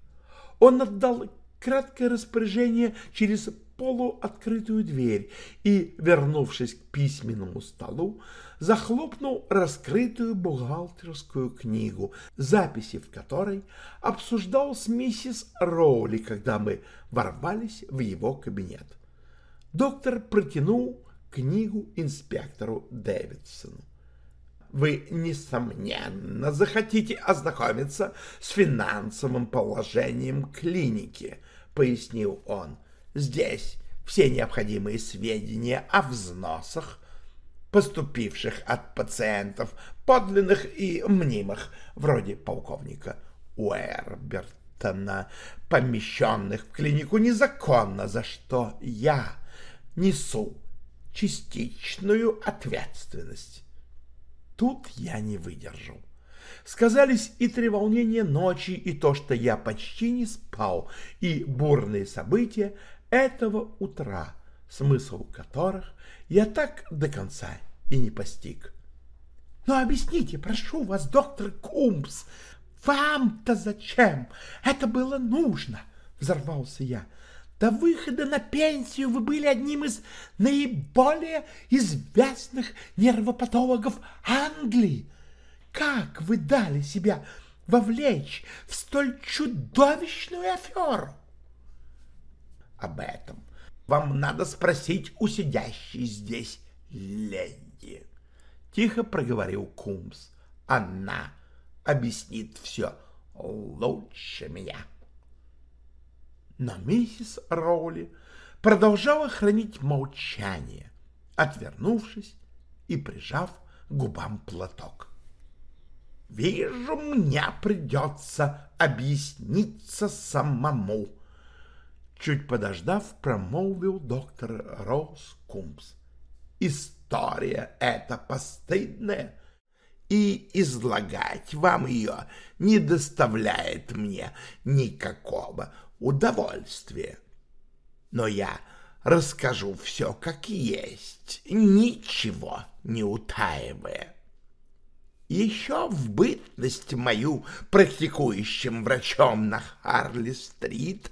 Он отдал краткое распоряжение через полуоткрытую дверь и, вернувшись к письменному столу, захлопнул раскрытую бухгалтерскую книгу, записи в которой обсуждал с миссис Роули, когда мы ворвались в его кабинет. Доктор протянул книгу инспектору Дэвидсону. Вы, несомненно, захотите ознакомиться с финансовым положением клиники, пояснил он. Здесь все необходимые сведения о взносах, поступивших от пациентов, подлинных и мнимых, вроде полковника Уэрбертона, помещенных в клинику незаконно, за что я несу частичную ответственность. Тут я не выдержал. Сказались и треволнения ночи, и то, что я почти не спал, и бурные события этого утра, смысл которых я так до конца и не постиг. Но «Ну, объясните, прошу вас, доктор Кумс, вам-то зачем это было нужно? Взорвался я. До выхода на пенсию вы были одним из наиболее известных нервопатологов Англии. Как вы дали себя вовлечь в столь чудовищную аферу? Об этом вам надо спросить у сидящей здесь леди. Тихо проговорил Кумс. Она объяснит все лучше меня. Но миссис Роули продолжала хранить молчание, отвернувшись и прижав губам платок. «Вижу, мне придется объясниться самому», — чуть подождав, промолвил доктор Роуз Кумс. «История эта постыдная» и излагать вам ее не доставляет мне никакого удовольствия. Но я расскажу все как есть, ничего не утаивая. Еще в бытность мою практикующим врачом на Харли-стрит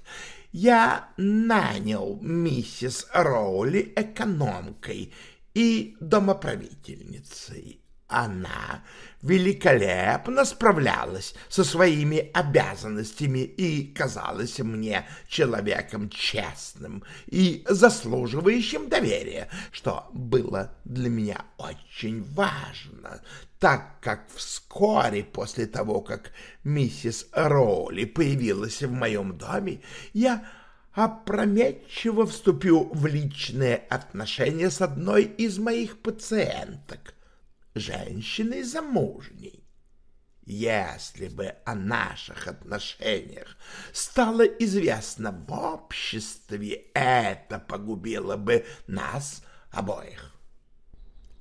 я нанял миссис Роули экономкой и домоправительницей. Она великолепно справлялась со своими обязанностями и казалась мне человеком честным и заслуживающим доверия, что было для меня очень важно, так как вскоре после того, как миссис Роули появилась в моем доме, я опрометчиво вступил в личные отношения с одной из моих пациенток, женщиной замужней. Если бы о наших отношениях стало известно в обществе, это погубило бы нас обоих.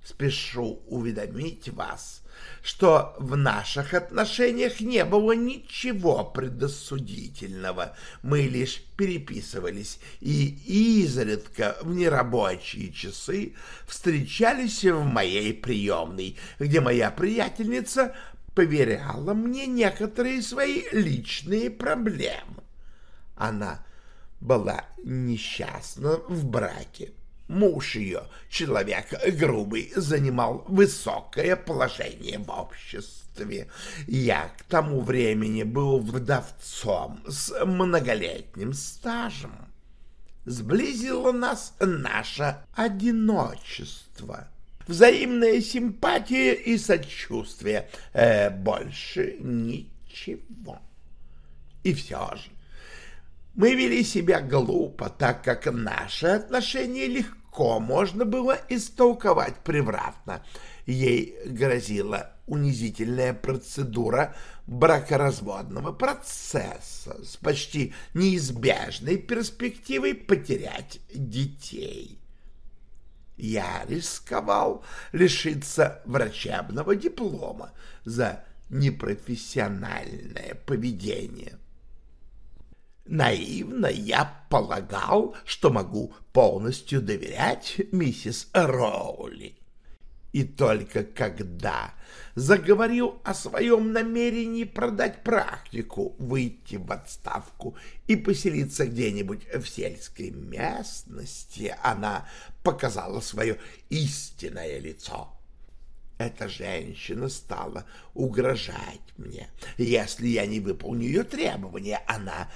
Спешу уведомить вас, что в наших отношениях не было ничего предосудительного. Мы лишь переписывались и изредка в нерабочие часы встречались в моей приемной, где моя приятельница поверяла мне некоторые свои личные проблемы. Она была несчастна в браке Муж ее, человек грубый, занимал высокое положение в обществе. Я к тому времени был вдовцом с многолетним стажем. Сблизило нас наше одиночество, взаимная симпатия и сочувствие. Э, больше ничего. И все же мы вели себя глупо, так как наши отношения легко можно было истолковать превратно. Ей грозила унизительная процедура бракоразводного процесса с почти неизбежной перспективой потерять детей. Я рисковал лишиться врачебного диплома за непрофессиональное поведение. Наивно я полагал, что могу полностью доверять миссис Роули. И только когда заговорил о своем намерении продать практику, выйти в отставку и поселиться где-нибудь в сельской местности, она показала свое истинное лицо. Эта женщина стала угрожать мне. Если я не выполню ее требования, она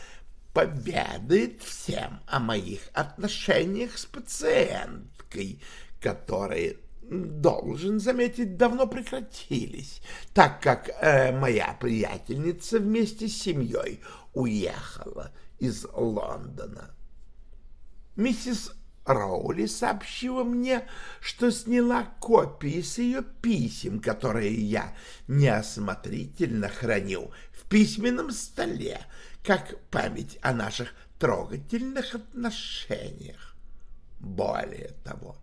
поведает всем о моих отношениях с пациенткой, которые, должен заметить, давно прекратились, так как э, моя приятельница вместе с семьей уехала из Лондона. Миссис Роули сообщила мне, что сняла копии с ее писем, которые я неосмотрительно храню в письменном столе, как память о наших трогательных отношениях. Более того,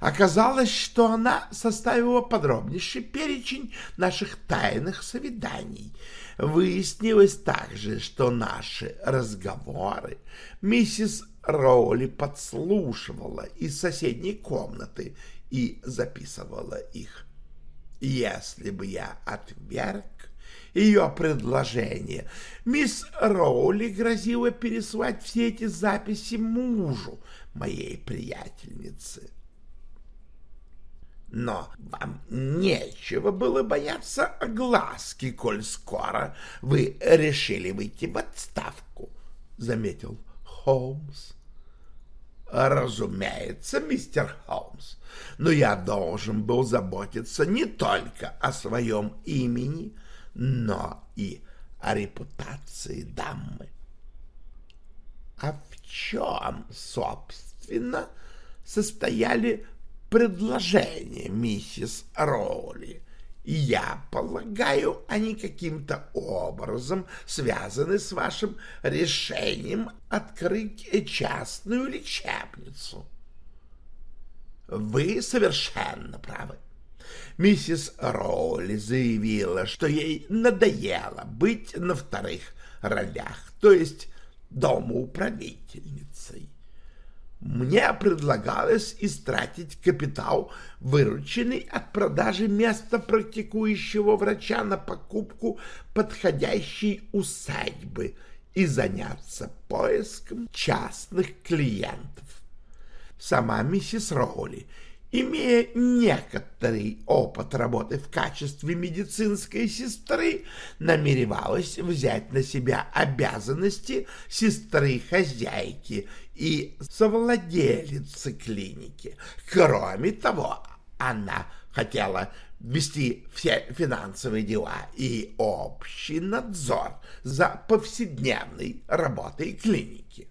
оказалось, что она составила подробнейший перечень наших тайных свиданий. Выяснилось также, что наши разговоры миссис Роули подслушивала из соседней комнаты и записывала их. Если бы я отверг ее предложение, мисс Роули грозила переслать все эти записи мужу моей приятельницы. Но вам нечего было бояться огласки, коль скоро вы решили выйти в отставку, — заметил Холмс. Разумеется, мистер Холмс, но я должен был заботиться не только о своем имени, но и о репутации дамы. А в чем, собственно, состояли предложения миссис Роули? Я полагаю, они каким-то образом связаны с вашим решением открыть частную лечебницу. Вы совершенно правы. Миссис Роули заявила, что ей надоело быть на вторых ролях, то есть домоуправительницей. Мне предлагалось истратить капитал, вырученный от продажи места практикующего врача на покупку подходящей усадьбы и заняться поиском частных клиентов. Сама миссис Роули Имея некоторый опыт работы в качестве медицинской сестры, намеревалась взять на себя обязанности сестры-хозяйки и совладелицы клиники. Кроме того, она хотела вести все финансовые дела и общий надзор за повседневной работой клиники.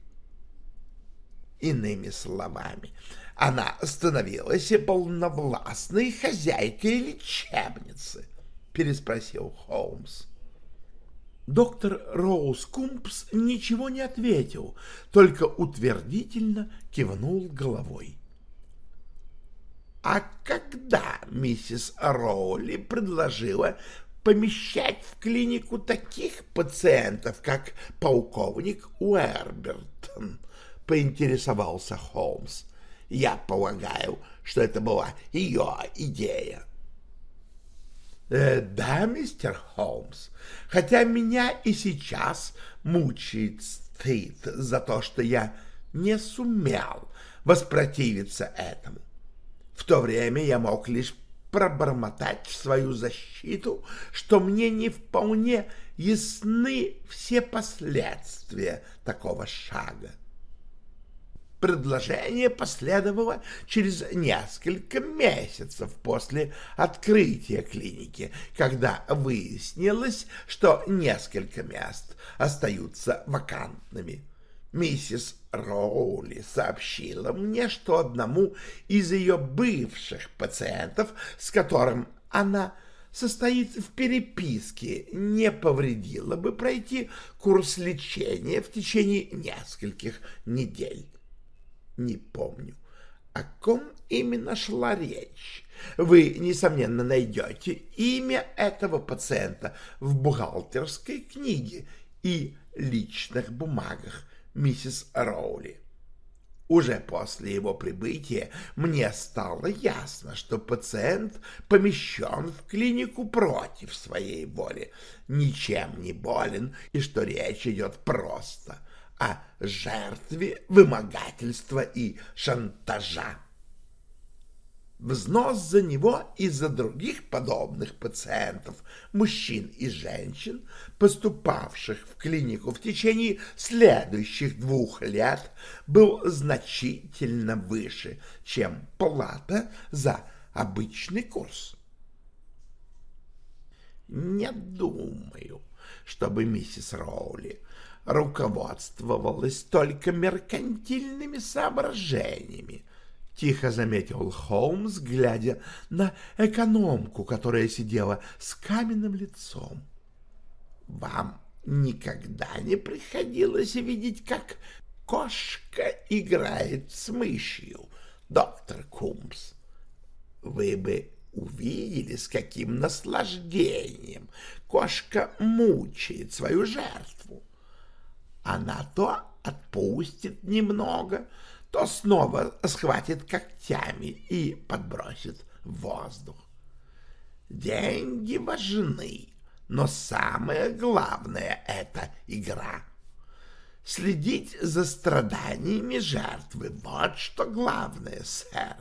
Иными словами, она становилась полновластной хозяйкой лечебницы? переспросил Холмс. Доктор Роуз Кумпс ничего не ответил, только утвердительно кивнул головой. А когда миссис Роули предложила помещать в клинику таких пациентов, как полковник Уэрбертон, поинтересовался Холмс. Я полагаю, что это была ее идея. Э, да, мистер Холмс, хотя меня и сейчас мучает стыд за то, что я не сумел воспротивиться этому. В то время я мог лишь пробормотать в свою защиту, что мне не вполне ясны все последствия такого шага. Предложение последовало через несколько месяцев после открытия клиники, когда выяснилось, что несколько мест остаются вакантными. Миссис Роули сообщила мне, что одному из ее бывших пациентов, с которым она состоит в переписке, не повредило бы пройти курс лечения в течение нескольких недель не помню, о ком именно шла речь. Вы, несомненно, найдете имя этого пациента в бухгалтерской книге и личных бумагах миссис Роули. Уже после его прибытия мне стало ясно, что пациент помещен в клинику против своей воли, ничем не болен и что речь идет просто о жертве вымогательства и шантажа. взнос за него и за других подобных пациентов, мужчин и женщин, поступавших в клинику в течение следующих двух лет, был значительно выше, чем плата за обычный курс. Не думаю, чтобы миссис Роули руководствовалась только меркантильными соображениями, — тихо заметил Холмс, глядя на экономку, которая сидела с каменным лицом. — Вам никогда не приходилось видеть, как кошка играет с мышью, доктор Кумс? Вы бы увидели, с каким наслаждением кошка мучает свою жертву. Она то отпустит немного, — то снова схватит когтями и подбросит в воздух. Деньги важны, но самое главное — это игра. Следить за страданиями жертвы — вот что главное, сэр.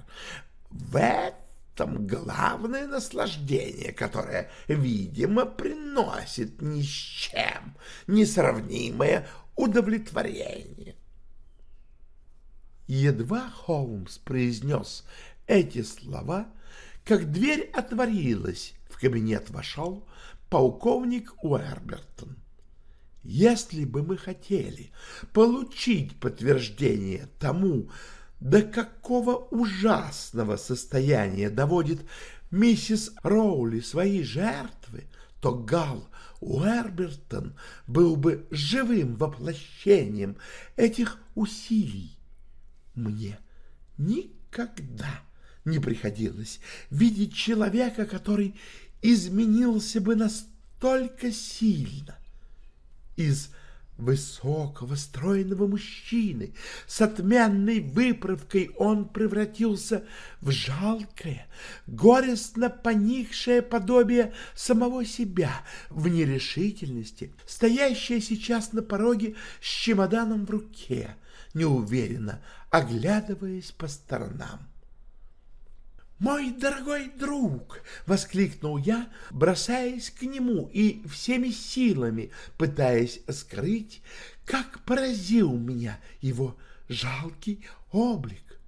В этом главное наслаждение, которое, видимо, приносит ни с чем несравнимое удовлетворение. Едва Холмс произнес эти слова, как дверь отворилась, в кабинет вошел полковник Уэрбертон. Если бы мы хотели получить подтверждение тому, до какого ужасного состояния доводит миссис Роули свои жертвы, то Гал Уэрбертон был бы живым воплощением этих усилий мне никогда не приходилось видеть человека, который изменился бы настолько сильно. Из высокого, стройного мужчины с отменной выправкой он превратился в жалкое, горестно поникшее подобие самого себя в нерешительности, стоящее сейчас на пороге с чемоданом в руке, неуверенно оглядываясь по сторонам. «Мой дорогой друг!» — воскликнул я, бросаясь к нему и всеми силами пытаясь скрыть, как поразил меня его жалкий облик.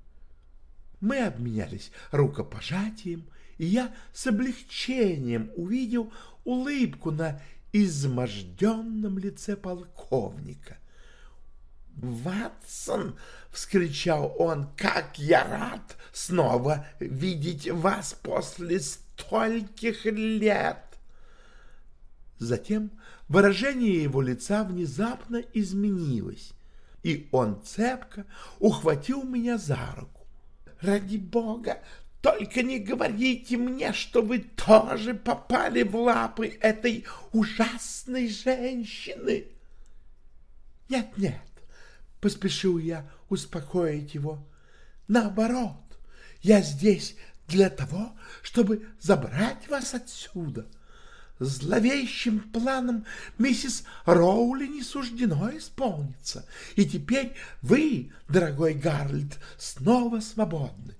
Мы обменялись рукопожатием, и я с облегчением увидел улыбку на изможденном лице полковника. «Ватсон!» — вскричал он. «Как я рад снова видеть вас после стольких лет!» Затем выражение его лица внезапно изменилось, и он цепко ухватил меня за руку. «Ради бога, только не говорите мне, что вы тоже попали в лапы этой ужасной женщины!» «Нет-нет, Поспешил я успокоить его. Наоборот, я здесь для того, чтобы забрать вас отсюда. Зловещим планом миссис Роули не суждено исполниться, и теперь вы, дорогой Гарльд, снова свободны.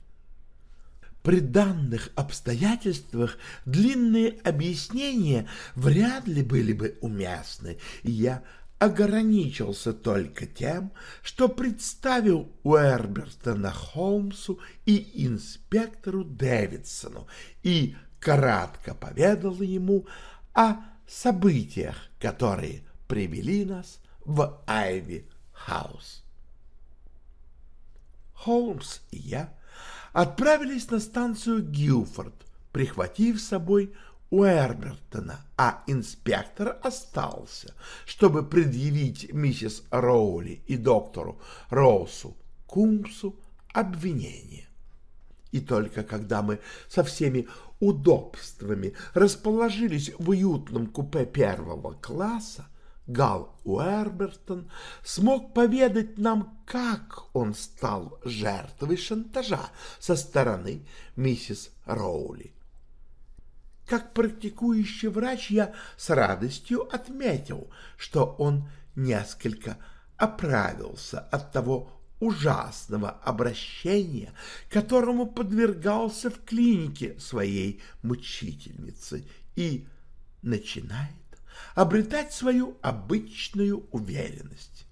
При данных обстоятельствах длинные объяснения вряд ли были бы уместны, и я ограничился только тем, что представил Уэрбертона Холмсу и инспектору Дэвидсону и кратко поведал ему о событиях, которые привели нас в Айви-хаус. Холмс и я отправились на станцию Гилфорд, прихватив с собой Уэрбертона, а инспектор остался, чтобы предъявить миссис Роули и доктору Роусу Кумсу обвинение. И только когда мы со всеми удобствами расположились в уютном купе первого класса, Гал Уэрбертон смог поведать нам, как он стал жертвой шантажа со стороны миссис Роули. Как практикующий врач я с радостью отметил, что он несколько оправился от того ужасного обращения, которому подвергался в клинике своей мучительницы и начинает обретать свою обычную уверенность.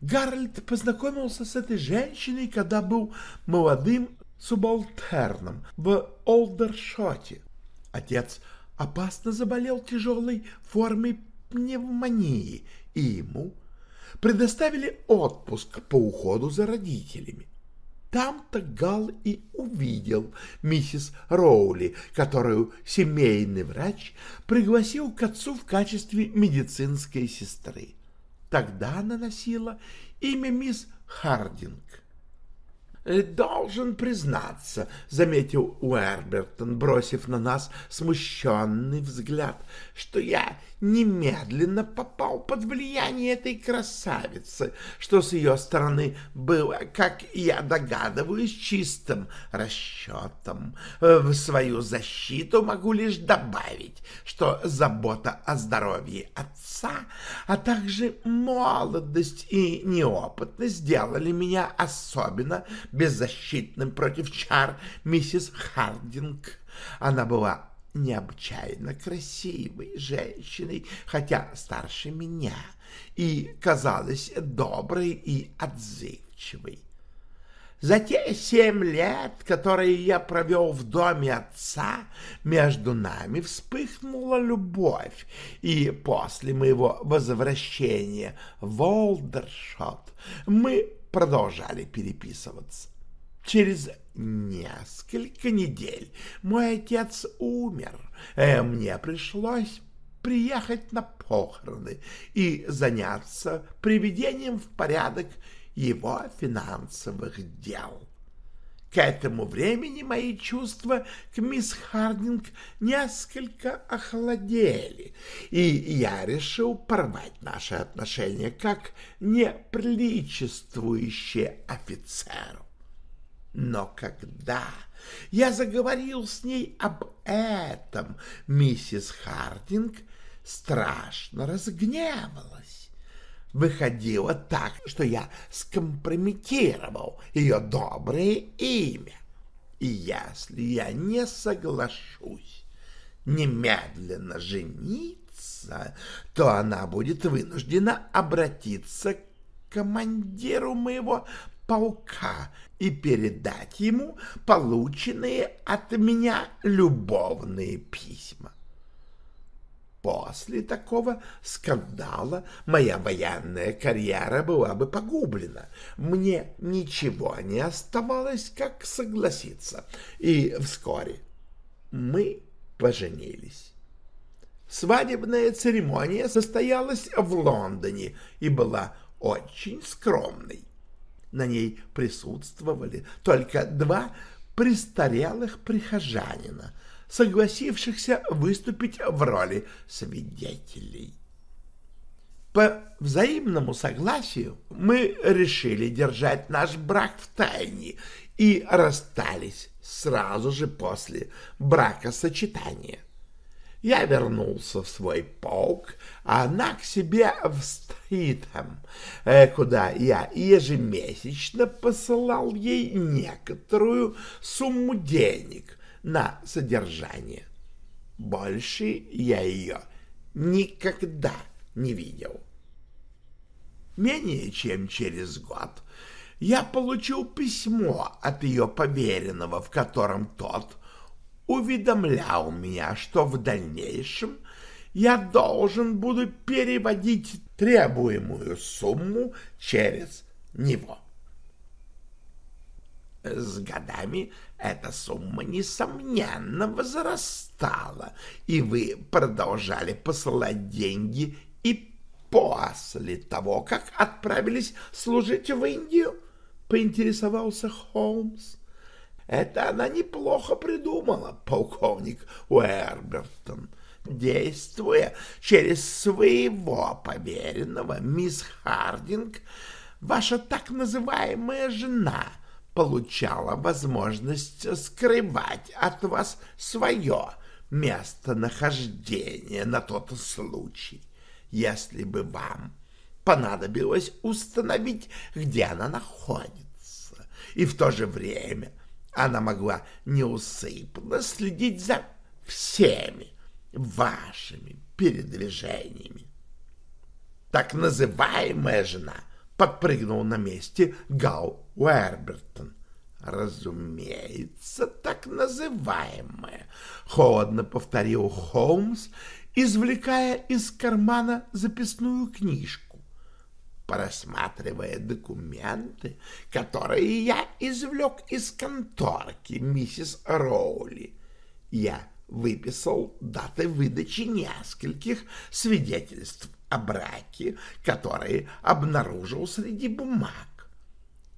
Гарольд познакомился с этой женщиной, когда был молодым субалтерном в Олдершоте. Отец опасно заболел тяжелой формой пневмонии, и ему предоставили отпуск по уходу за родителями. Там-то Гал и увидел миссис Роули, которую семейный врач пригласил к отцу в качестве медицинской сестры. Тогда она носила имя мисс Хардинг. Э, «Должен признаться», — заметил Уэрбертон, бросив на нас смущенный взгляд, «что я немедленно попал под влияние этой красавицы, что с ее стороны было, как я догадываюсь, чистым расчетом. В свою защиту могу лишь добавить, что забота о здоровье отца, а также молодость и неопытность сделали меня особенно беззащитным против чар миссис Хардинг. Она была необычайно красивой женщиной, хотя старше меня, и казалась доброй и отзывчивой. За те семь лет, которые я провел в доме отца, между нами вспыхнула любовь, и после моего возвращения в Олдершот мы продолжали переписываться. Через несколько недель мой отец умер, и мне пришлось приехать на похороны и заняться приведением в порядок его финансовых дел. К этому времени мои чувства к мисс Хардинг несколько охладели, и я решил порвать наши отношения как неприличествующие офицеру. Но когда я заговорил с ней об этом, миссис Хардинг страшно разгневалась. Выходило так, что я скомпрометировал ее доброе имя. И если я не соглашусь немедленно жениться, то она будет вынуждена обратиться к командиру моего полка и передать ему полученные от меня любовные письма. После такого скандала моя военная карьера была бы погублена. Мне ничего не оставалось, как согласиться, и вскоре мы поженились. Свадебная церемония состоялась в Лондоне и была очень скромной. На ней присутствовали только два престарелых прихожанина, согласившихся выступить в роли свидетелей. По взаимному согласию мы решили держать наш брак в тайне и расстались сразу же после бракосочетания. Я вернулся в свой полк, а она к себе в Стритхэм, э, куда я ежемесячно посылал ей некоторую сумму денег на содержание. Больше я ее никогда не видел. Менее чем через год я получил письмо от ее поверенного, в котором тот уведомлял меня, что в дальнейшем я должен буду переводить требуемую сумму через него. С годами эта сумма, несомненно, возрастала, и вы продолжали посылать деньги и после того, как отправились служить в Индию, — поинтересовался Холмс. Это она неплохо придумала, полковник Уэрбертон. Действуя через своего поверенного, мисс Хардинг, ваша так называемая жена получала возможность скрывать от вас свое местонахождение на тот случай, если бы вам понадобилось установить, где она находится, и в то же время она могла неусыпно следить за всеми вашими передвижениями. Так называемая жена подпрыгнул на месте Гал Уэрбертон. Разумеется, так называемая, холодно повторил Холмс, извлекая из кармана записную книжку. Просматривая документы, которые я извлек из конторки миссис Роули, я выписал даты выдачи нескольких свидетельств о браке, которые обнаружил среди бумаг.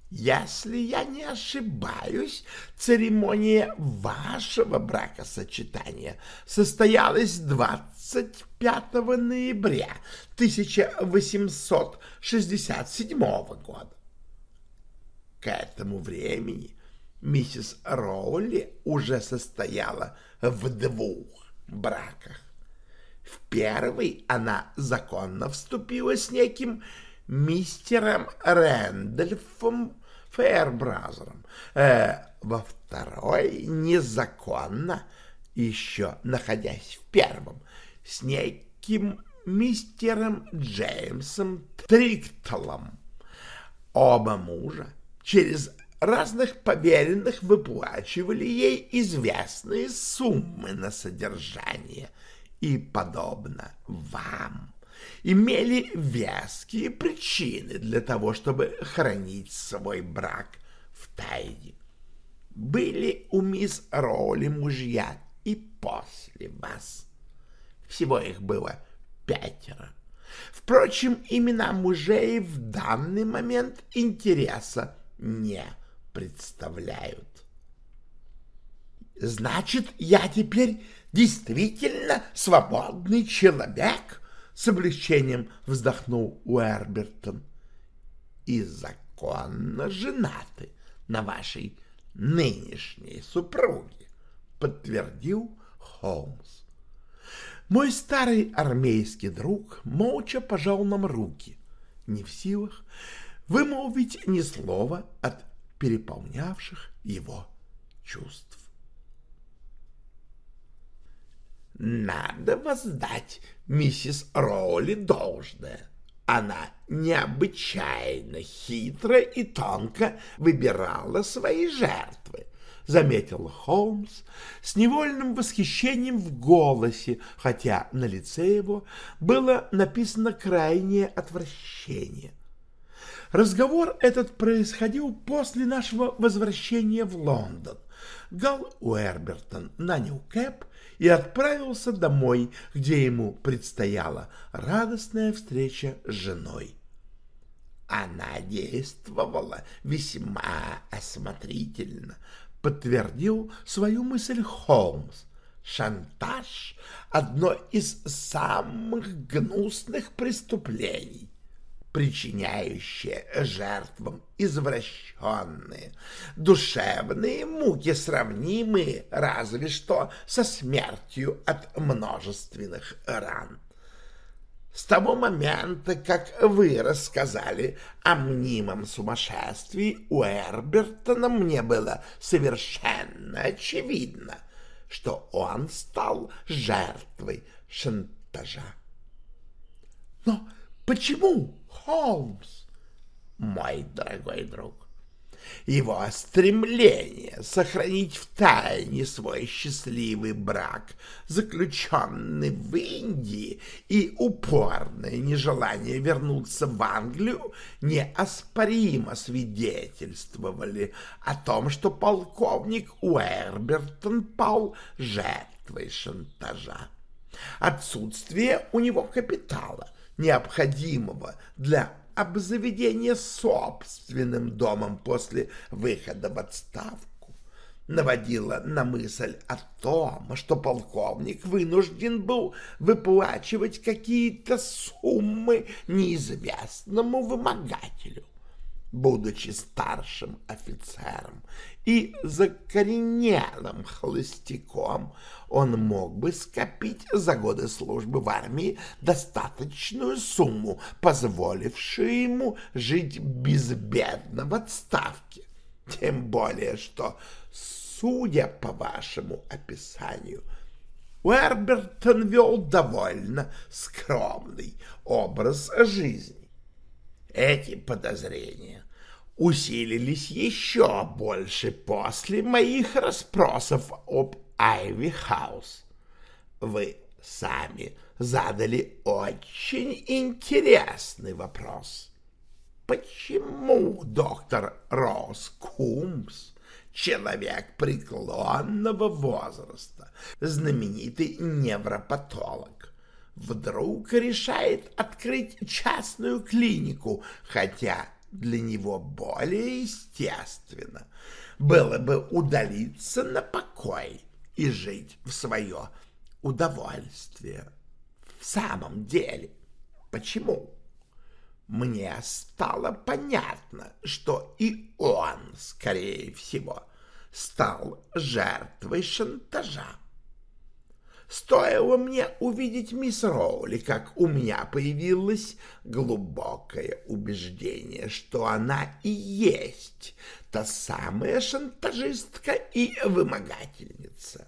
Если я не ошибаюсь, церемония вашего бракосочетания состоялась 25 ноября 1867 года. К этому времени миссис Роули уже состояла в двух браках. В первый она законно вступила с неким мистером Рэндольфом Фэрбразером, э, во второй незаконно, еще находясь в первом, с неким мистером Джеймсом Триктолом. Оба мужа через разных поверенных выплачивали ей известные суммы на содержание и, подобно вам, имели веские причины для того, чтобы хранить свой брак в тайне. Были у мисс Роули мужья и после вас. Всего их было пятеро. Впрочем, имена мужей в данный момент интереса не представляют. Значит, я теперь действительно свободный человек? С облегчением вздохнул Уэрбертон. И законно женаты на вашей нынешней супруге, подтвердил Холмс. Мой старый армейский друг молча пожал нам руки, не в силах вымолвить ни слова от переполнявших его чувств. Надо воздать миссис Роули должное. Она необычайно хитро и тонко выбирала свои жертвы, заметил Холмс с невольным восхищением в голосе, хотя на лице его было написано крайнее отвращение. Разговор этот происходил после нашего возвращения в Лондон. Гал Уэрбертон нанял кэп и отправился домой, где ему предстояла радостная встреча с женой. Она действовала весьма осмотрительно, подтвердил свою мысль Холмс. Шантаж — одно из самых гнусных преступлений причиняющее жертвам извращенные, душевные муки, сравнимые разве что со смертью от множественных ран. С того момента, как вы рассказали о мнимом сумасшествии у Эрбертона, мне было совершенно очевидно, что он стал жертвой шантажа. Но почему Холмс, мой дорогой друг. Его стремление сохранить в тайне свой счастливый брак, заключенный в Индии, и упорное нежелание вернуться в Англию неоспоримо свидетельствовали о том, что полковник Уэрбертон пал жертвой шантажа. Отсутствие у него капитала необходимого для обзаведения собственным домом после выхода в отставку, наводила на мысль о том, что полковник вынужден был выплачивать какие-то суммы неизвестному вымогателю. Будучи старшим офицером и закоренелым холостяком, он мог бы скопить за годы службы в армии достаточную сумму, позволившую ему жить безбедно в отставке. Тем более, что, судя по вашему описанию, Уэрбертон вел довольно скромный образ жизни. Эти подозрения усилились еще больше после моих расспросов об Айви Хаус. Вы сами задали очень интересный вопрос. Почему доктор Росс Кумс, человек преклонного возраста, знаменитый невропатолог, вдруг решает открыть частную клинику, хотя для него более естественно было бы удалиться на покой и жить в свое удовольствие. В самом деле, почему? Мне стало понятно, что и он, скорее всего, стал жертвой шантажа. Стоило мне увидеть мисс Роули, как у меня появилось глубокое убеждение, что она и есть та самая шантажистка и вымогательница.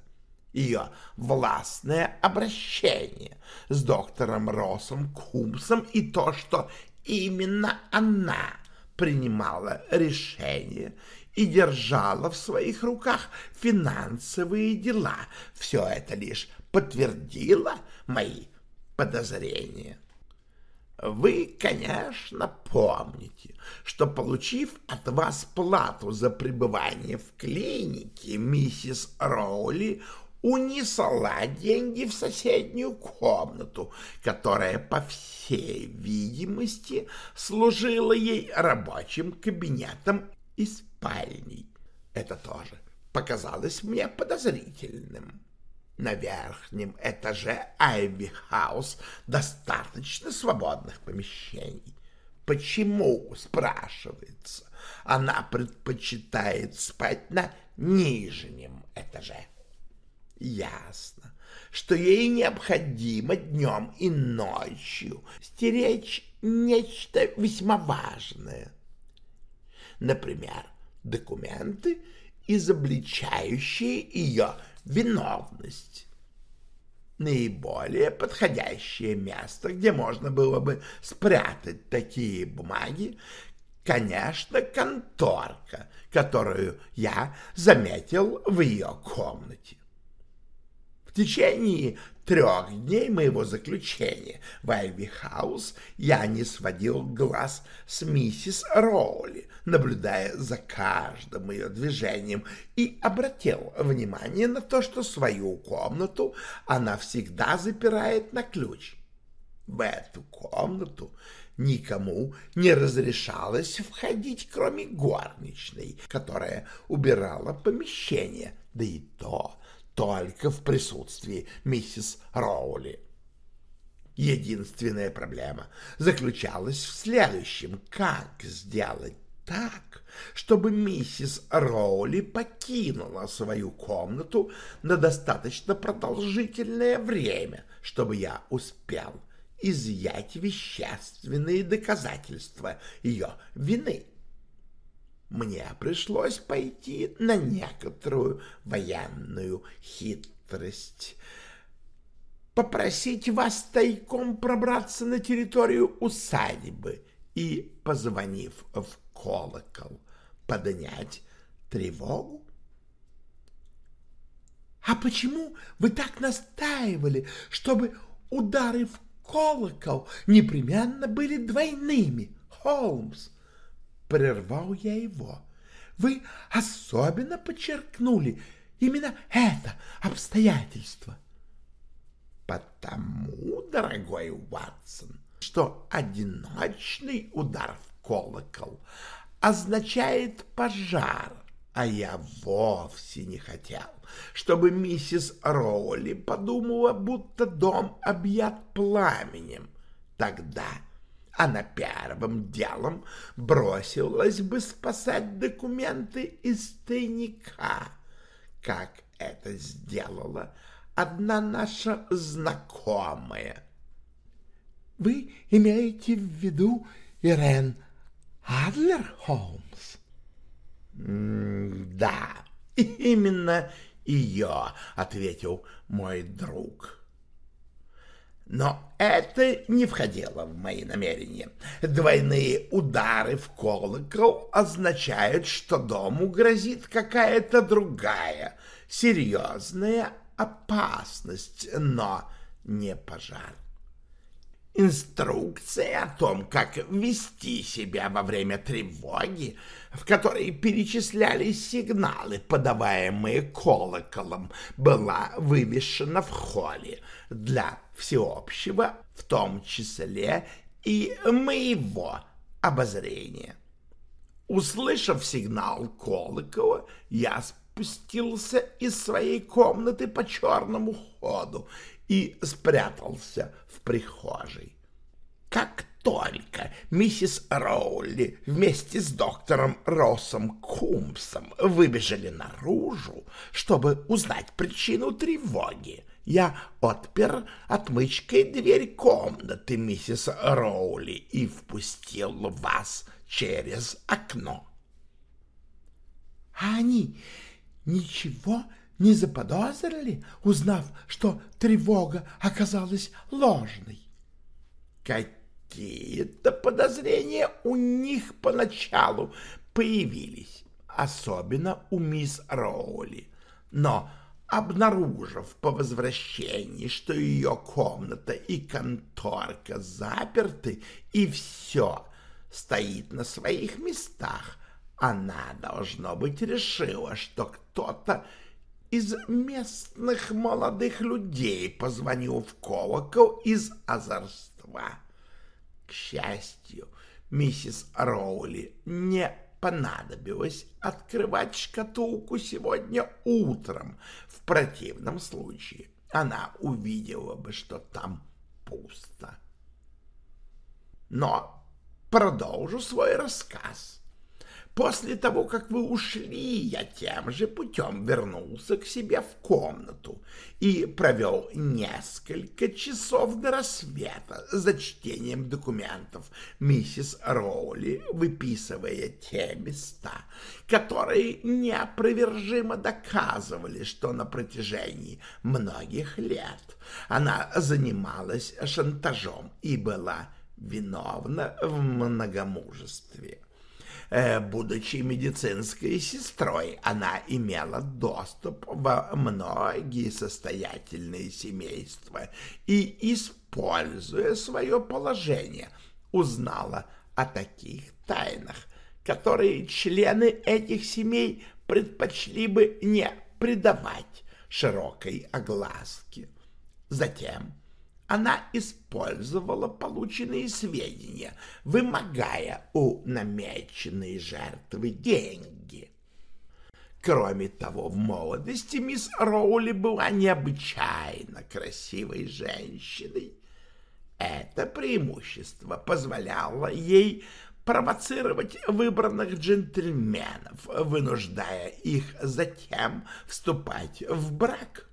Ее властное обращение с доктором Россом Кумсом и то, что именно она принимала решение и держала в своих руках финансовые дела. Все это лишь подтвердило мои подозрения. Вы, конечно, помните, что, получив от вас плату за пребывание в клинике, миссис Роули унесла деньги в соседнюю комнату, которая, по всей видимости, служила ей рабочим кабинетом и спальней. Это тоже показалось мне подозрительным. На верхнем этаже Айви Хаус достаточно свободных помещений. Почему, спрашивается, она предпочитает спать на нижнем этаже? Ясно, что ей необходимо днем и ночью стеречь нечто весьма важное. Например, документы, изобличающие ее виновность. Наиболее подходящее место, где можно было бы спрятать такие бумаги, конечно, конторка, которую я заметил в ее комнате. В течение трех дней моего заключения в Айви-хаус я не сводил глаз с миссис Роули, наблюдая за каждым ее движением, и обратил внимание на то, что свою комнату она всегда запирает на ключ. В эту комнату никому не разрешалось входить, кроме горничной, которая убирала помещение, да и то только в присутствии миссис Роули. Единственная проблема заключалась в следующем. Как сделать так, чтобы миссис Роули покинула свою комнату на достаточно продолжительное время, чтобы я успел изъять вещественные доказательства ее вины? Мне пришлось пойти на некоторую военную хитрость. Попросить вас тайком пробраться на территорию усадьбы и, позвонив в колокол, поднять тревогу? А почему вы так настаивали, чтобы удары в колокол непременно были двойными, Холмс? Прервал я его. Вы особенно подчеркнули именно это обстоятельство. Потому, дорогой Уатсон, что одиночный удар в колокол означает пожар, а я вовсе не хотел, чтобы миссис Роули подумала, будто дом объят пламенем. Тогда она первым делом бросилась бы спасать документы из тайника, как это сделала одна наша знакомая. — Вы имеете в виду Ирен Адлер, Холмс? — Да, именно ее, — ответил мой друг. — но это не входило в мои намерения. Двойные удары в колокол означают, что дому грозит какая-то другая, серьезная опасность, но не пожар. Инструкция о том, как вести себя во время тревоги, в которой перечислялись сигналы, подаваемые колоколом, была вывешена в холле для всеобщего, в том числе и моего обозрения. Услышав сигнал колокола, я спустился из своей комнаты по черному ходу и спрятался в прихожей. Как только миссис Роули вместе с доктором Россом Кумсом выбежали наружу, чтобы узнать причину тревоги, я отпер отмычкой дверь комнаты миссис Роули и впустил вас через окно. — А они ничего не заподозрили, узнав, что тревога оказалась ложной? Какие-то подозрения у них поначалу появились, особенно у мисс Роули, но обнаружив по возвращении, что ее комната и конторка заперты, и все стоит на своих местах, она, должно быть, решила, что кто-то из местных молодых людей позвонил в колокол из озорства. К счастью, миссис Роули не понадобилось открывать шкатулку сегодня утром. В противном случае она увидела бы, что там пусто. Но продолжу свой рассказ. После того, как вы ушли, я тем же путем вернулся к себе в комнату и провел несколько часов до рассвета за чтением документов миссис Роули, выписывая те места, которые неопровержимо доказывали, что на протяжении многих лет она занималась шантажом и была виновна в многомужестве. Э, будучи медицинской сестрой, она имела доступ во многие состоятельные семейства и, используя свое положение, узнала о таких тайнах, которые члены этих семей предпочли бы не придавать широкой огласке. Затем она использовала полученные сведения, вымогая у намеченной жертвы деньги. Кроме того, в молодости мисс Роули была необычайно красивой женщиной. Это преимущество позволяло ей провоцировать выбранных джентльменов, вынуждая их затем вступать в брак.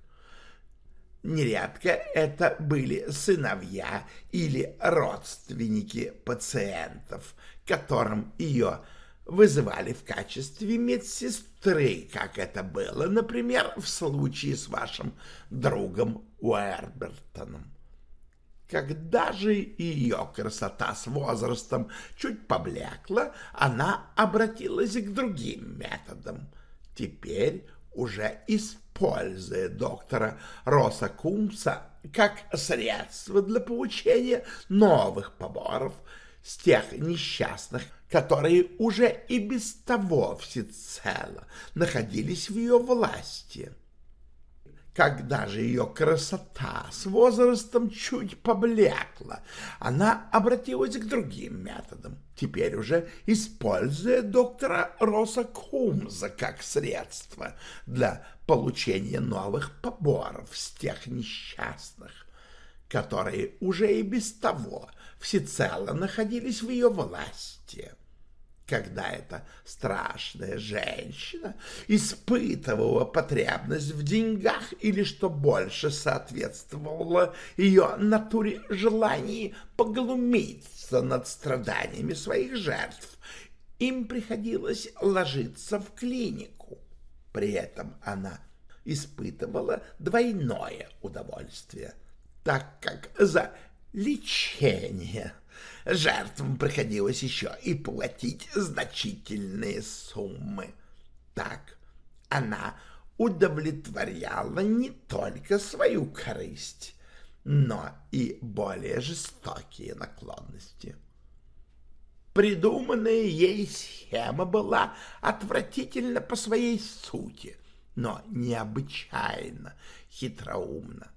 Нередко это были сыновья или родственники пациентов, которым ее вызывали в качестве медсестры, как это было, например, в случае с вашим другом Уэрбертоном. Когда же ее красота с возрастом чуть поблекла, она обратилась к другим методам. Теперь уже используя доктора Роса Кумса как средство для получения новых поборов с тех несчастных, которые уже и без того всецело находились в ее власти. Когда же ее красота с возрастом чуть поблекла, она обратилась к другим методам, теперь уже используя доктора Роса Кумза как средство для получения новых поборов с тех несчастных, которые уже и без того всецело находились в ее власти. Когда эта страшная женщина испытывала потребность в деньгах или, что больше соответствовало ее натуре желании поглумиться над страданиями своих жертв, им приходилось ложиться в клинику. При этом она испытывала двойное удовольствие, так как за лечение жертвам приходилось еще и платить значительные суммы. Так она удовлетворяла не только свою корысть, но и более жестокие наклонности. Придуманная ей схема была отвратительна по своей сути, но необычайно хитроумна.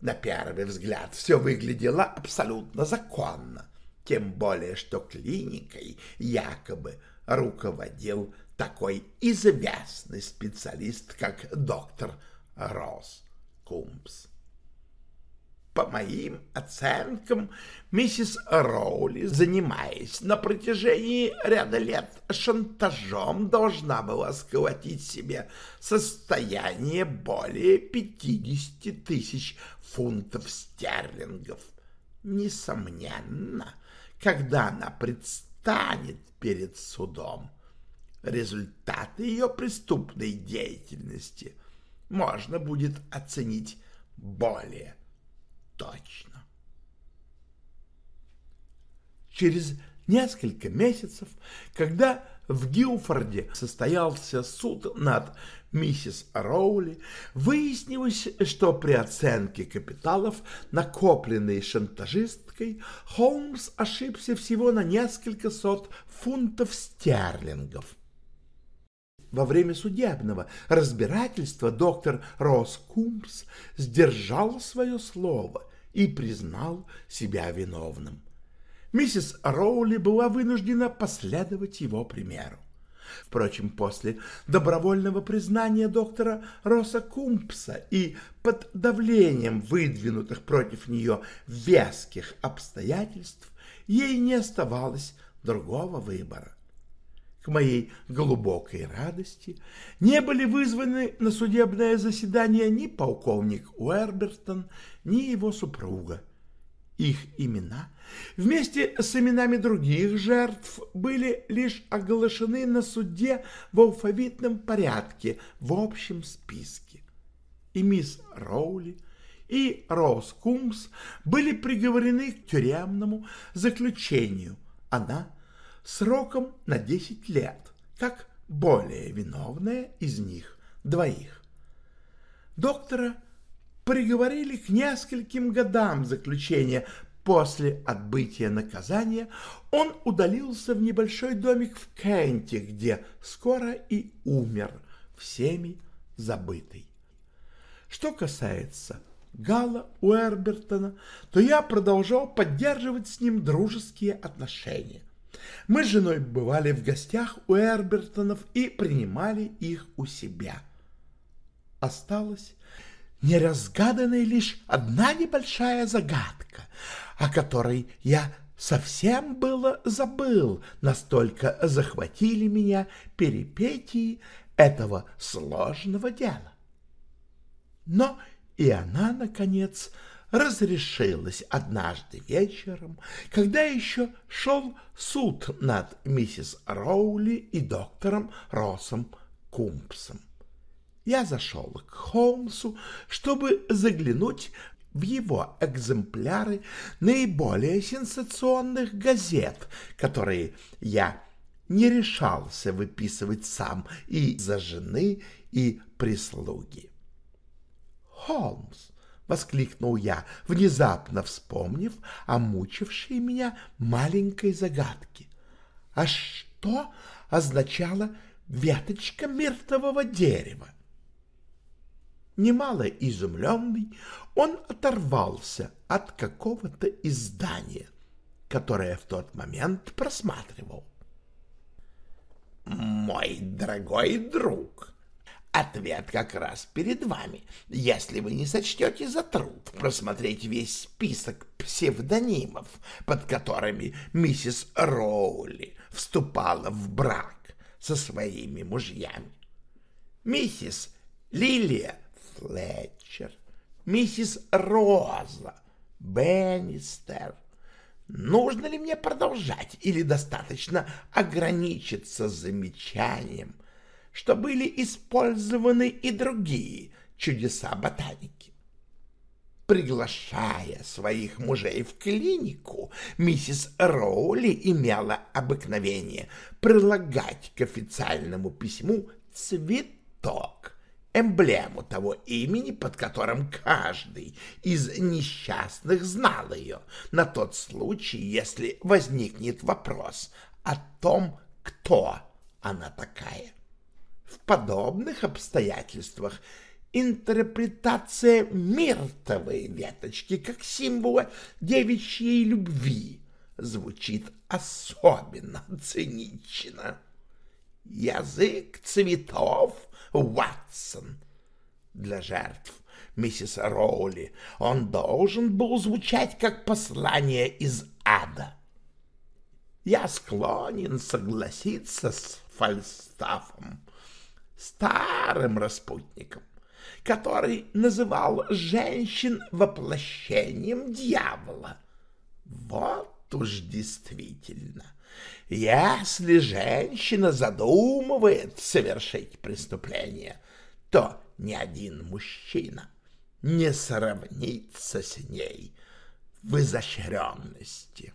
На первый взгляд все выглядело абсолютно законно, тем более что клиникой якобы руководил такой известный специалист, как доктор Росс Кумпс. По моим оценкам, миссис Роули, занимаясь на протяжении ряда лет шантажом, должна была сколотить себе состояние более 50 тысяч фунтов стерлингов. Несомненно, когда она предстанет перед судом, результаты ее преступной деятельности можно будет оценить более точно. Через несколько месяцев, когда в Гилфорде состоялся суд над миссис Роули, выяснилось, что при оценке капиталов, накопленной шантажисткой, Холмс ошибся всего на несколько сот фунтов стерлингов. Во время судебного разбирательства доктор Росс Кумпс сдержал свое слово и признал себя виновным. Миссис Роули была вынуждена последовать его примеру. Впрочем, после добровольного признания доктора Росса Кумпса и под давлением выдвинутых против нее веских обстоятельств ей не оставалось другого выбора к моей глубокой радости, не были вызваны на судебное заседание ни полковник Уэрбертон, ни его супруга. Их имена вместе с именами других жертв были лишь оглашены на суде в алфавитном порядке в общем списке. И мисс Роули, и Роуз Кумс были приговорены к тюремному заключению. Она сроком на 10 лет, как более виновная из них двоих. Доктора приговорили к нескольким годам заключения. После отбытия наказания он удалился в небольшой домик в Кенте, где скоро и умер, всеми забытый. Что касается Гала Уэрбертона, то я продолжал поддерживать с ним дружеские отношения. Мы с женой бывали в гостях у Эрбертонов и принимали их у себя. Осталась неразгаданной лишь одна небольшая загадка, о которой я совсем было забыл, настолько захватили меня перипетии этого сложного дела. Но и она, наконец, разрешилась однажды вечером, когда еще шел суд над миссис Роули и доктором Россом Кумпсом. Я зашел к Холмсу, чтобы заглянуть в его экземпляры наиболее сенсационных газет, которые я не решался выписывать сам и за жены, и прислуги. Холмс, — воскликнул я, внезапно вспомнив о мучившей меня маленькой загадке. А что означала веточка мертвого дерева? Немало изумленный, он оторвался от какого-то издания, которое в тот момент просматривал. «Мой дорогой друг, ответ как раз перед вами, если вы не сочтете за труд просмотреть весь список псевдонимов, под которыми миссис Роули вступала в брак со своими мужьями. Миссис Лилия Флетчер, миссис Роза Беннистер. Нужно ли мне продолжать или достаточно ограничиться замечанием – что были использованы и другие чудеса ботаники. Приглашая своих мужей в клинику, миссис Роули имела обыкновение прилагать к официальному письму цветок, эмблему того имени, под которым каждый из несчастных знал ее, на тот случай, если возникнет вопрос о том, кто она такая. В подобных обстоятельствах интерпретация миртовой веточки как символа девичьей любви звучит особенно цинично. Язык цветов, Ватсон, для жертв миссис Роули, он должен был звучать как послание из ада. Я склонен согласиться с Фальстафом старым распутником, который называл женщин воплощением дьявола. Вот уж действительно, если женщина задумывает совершить преступление, то ни один мужчина не сравнится с ней в изощренности.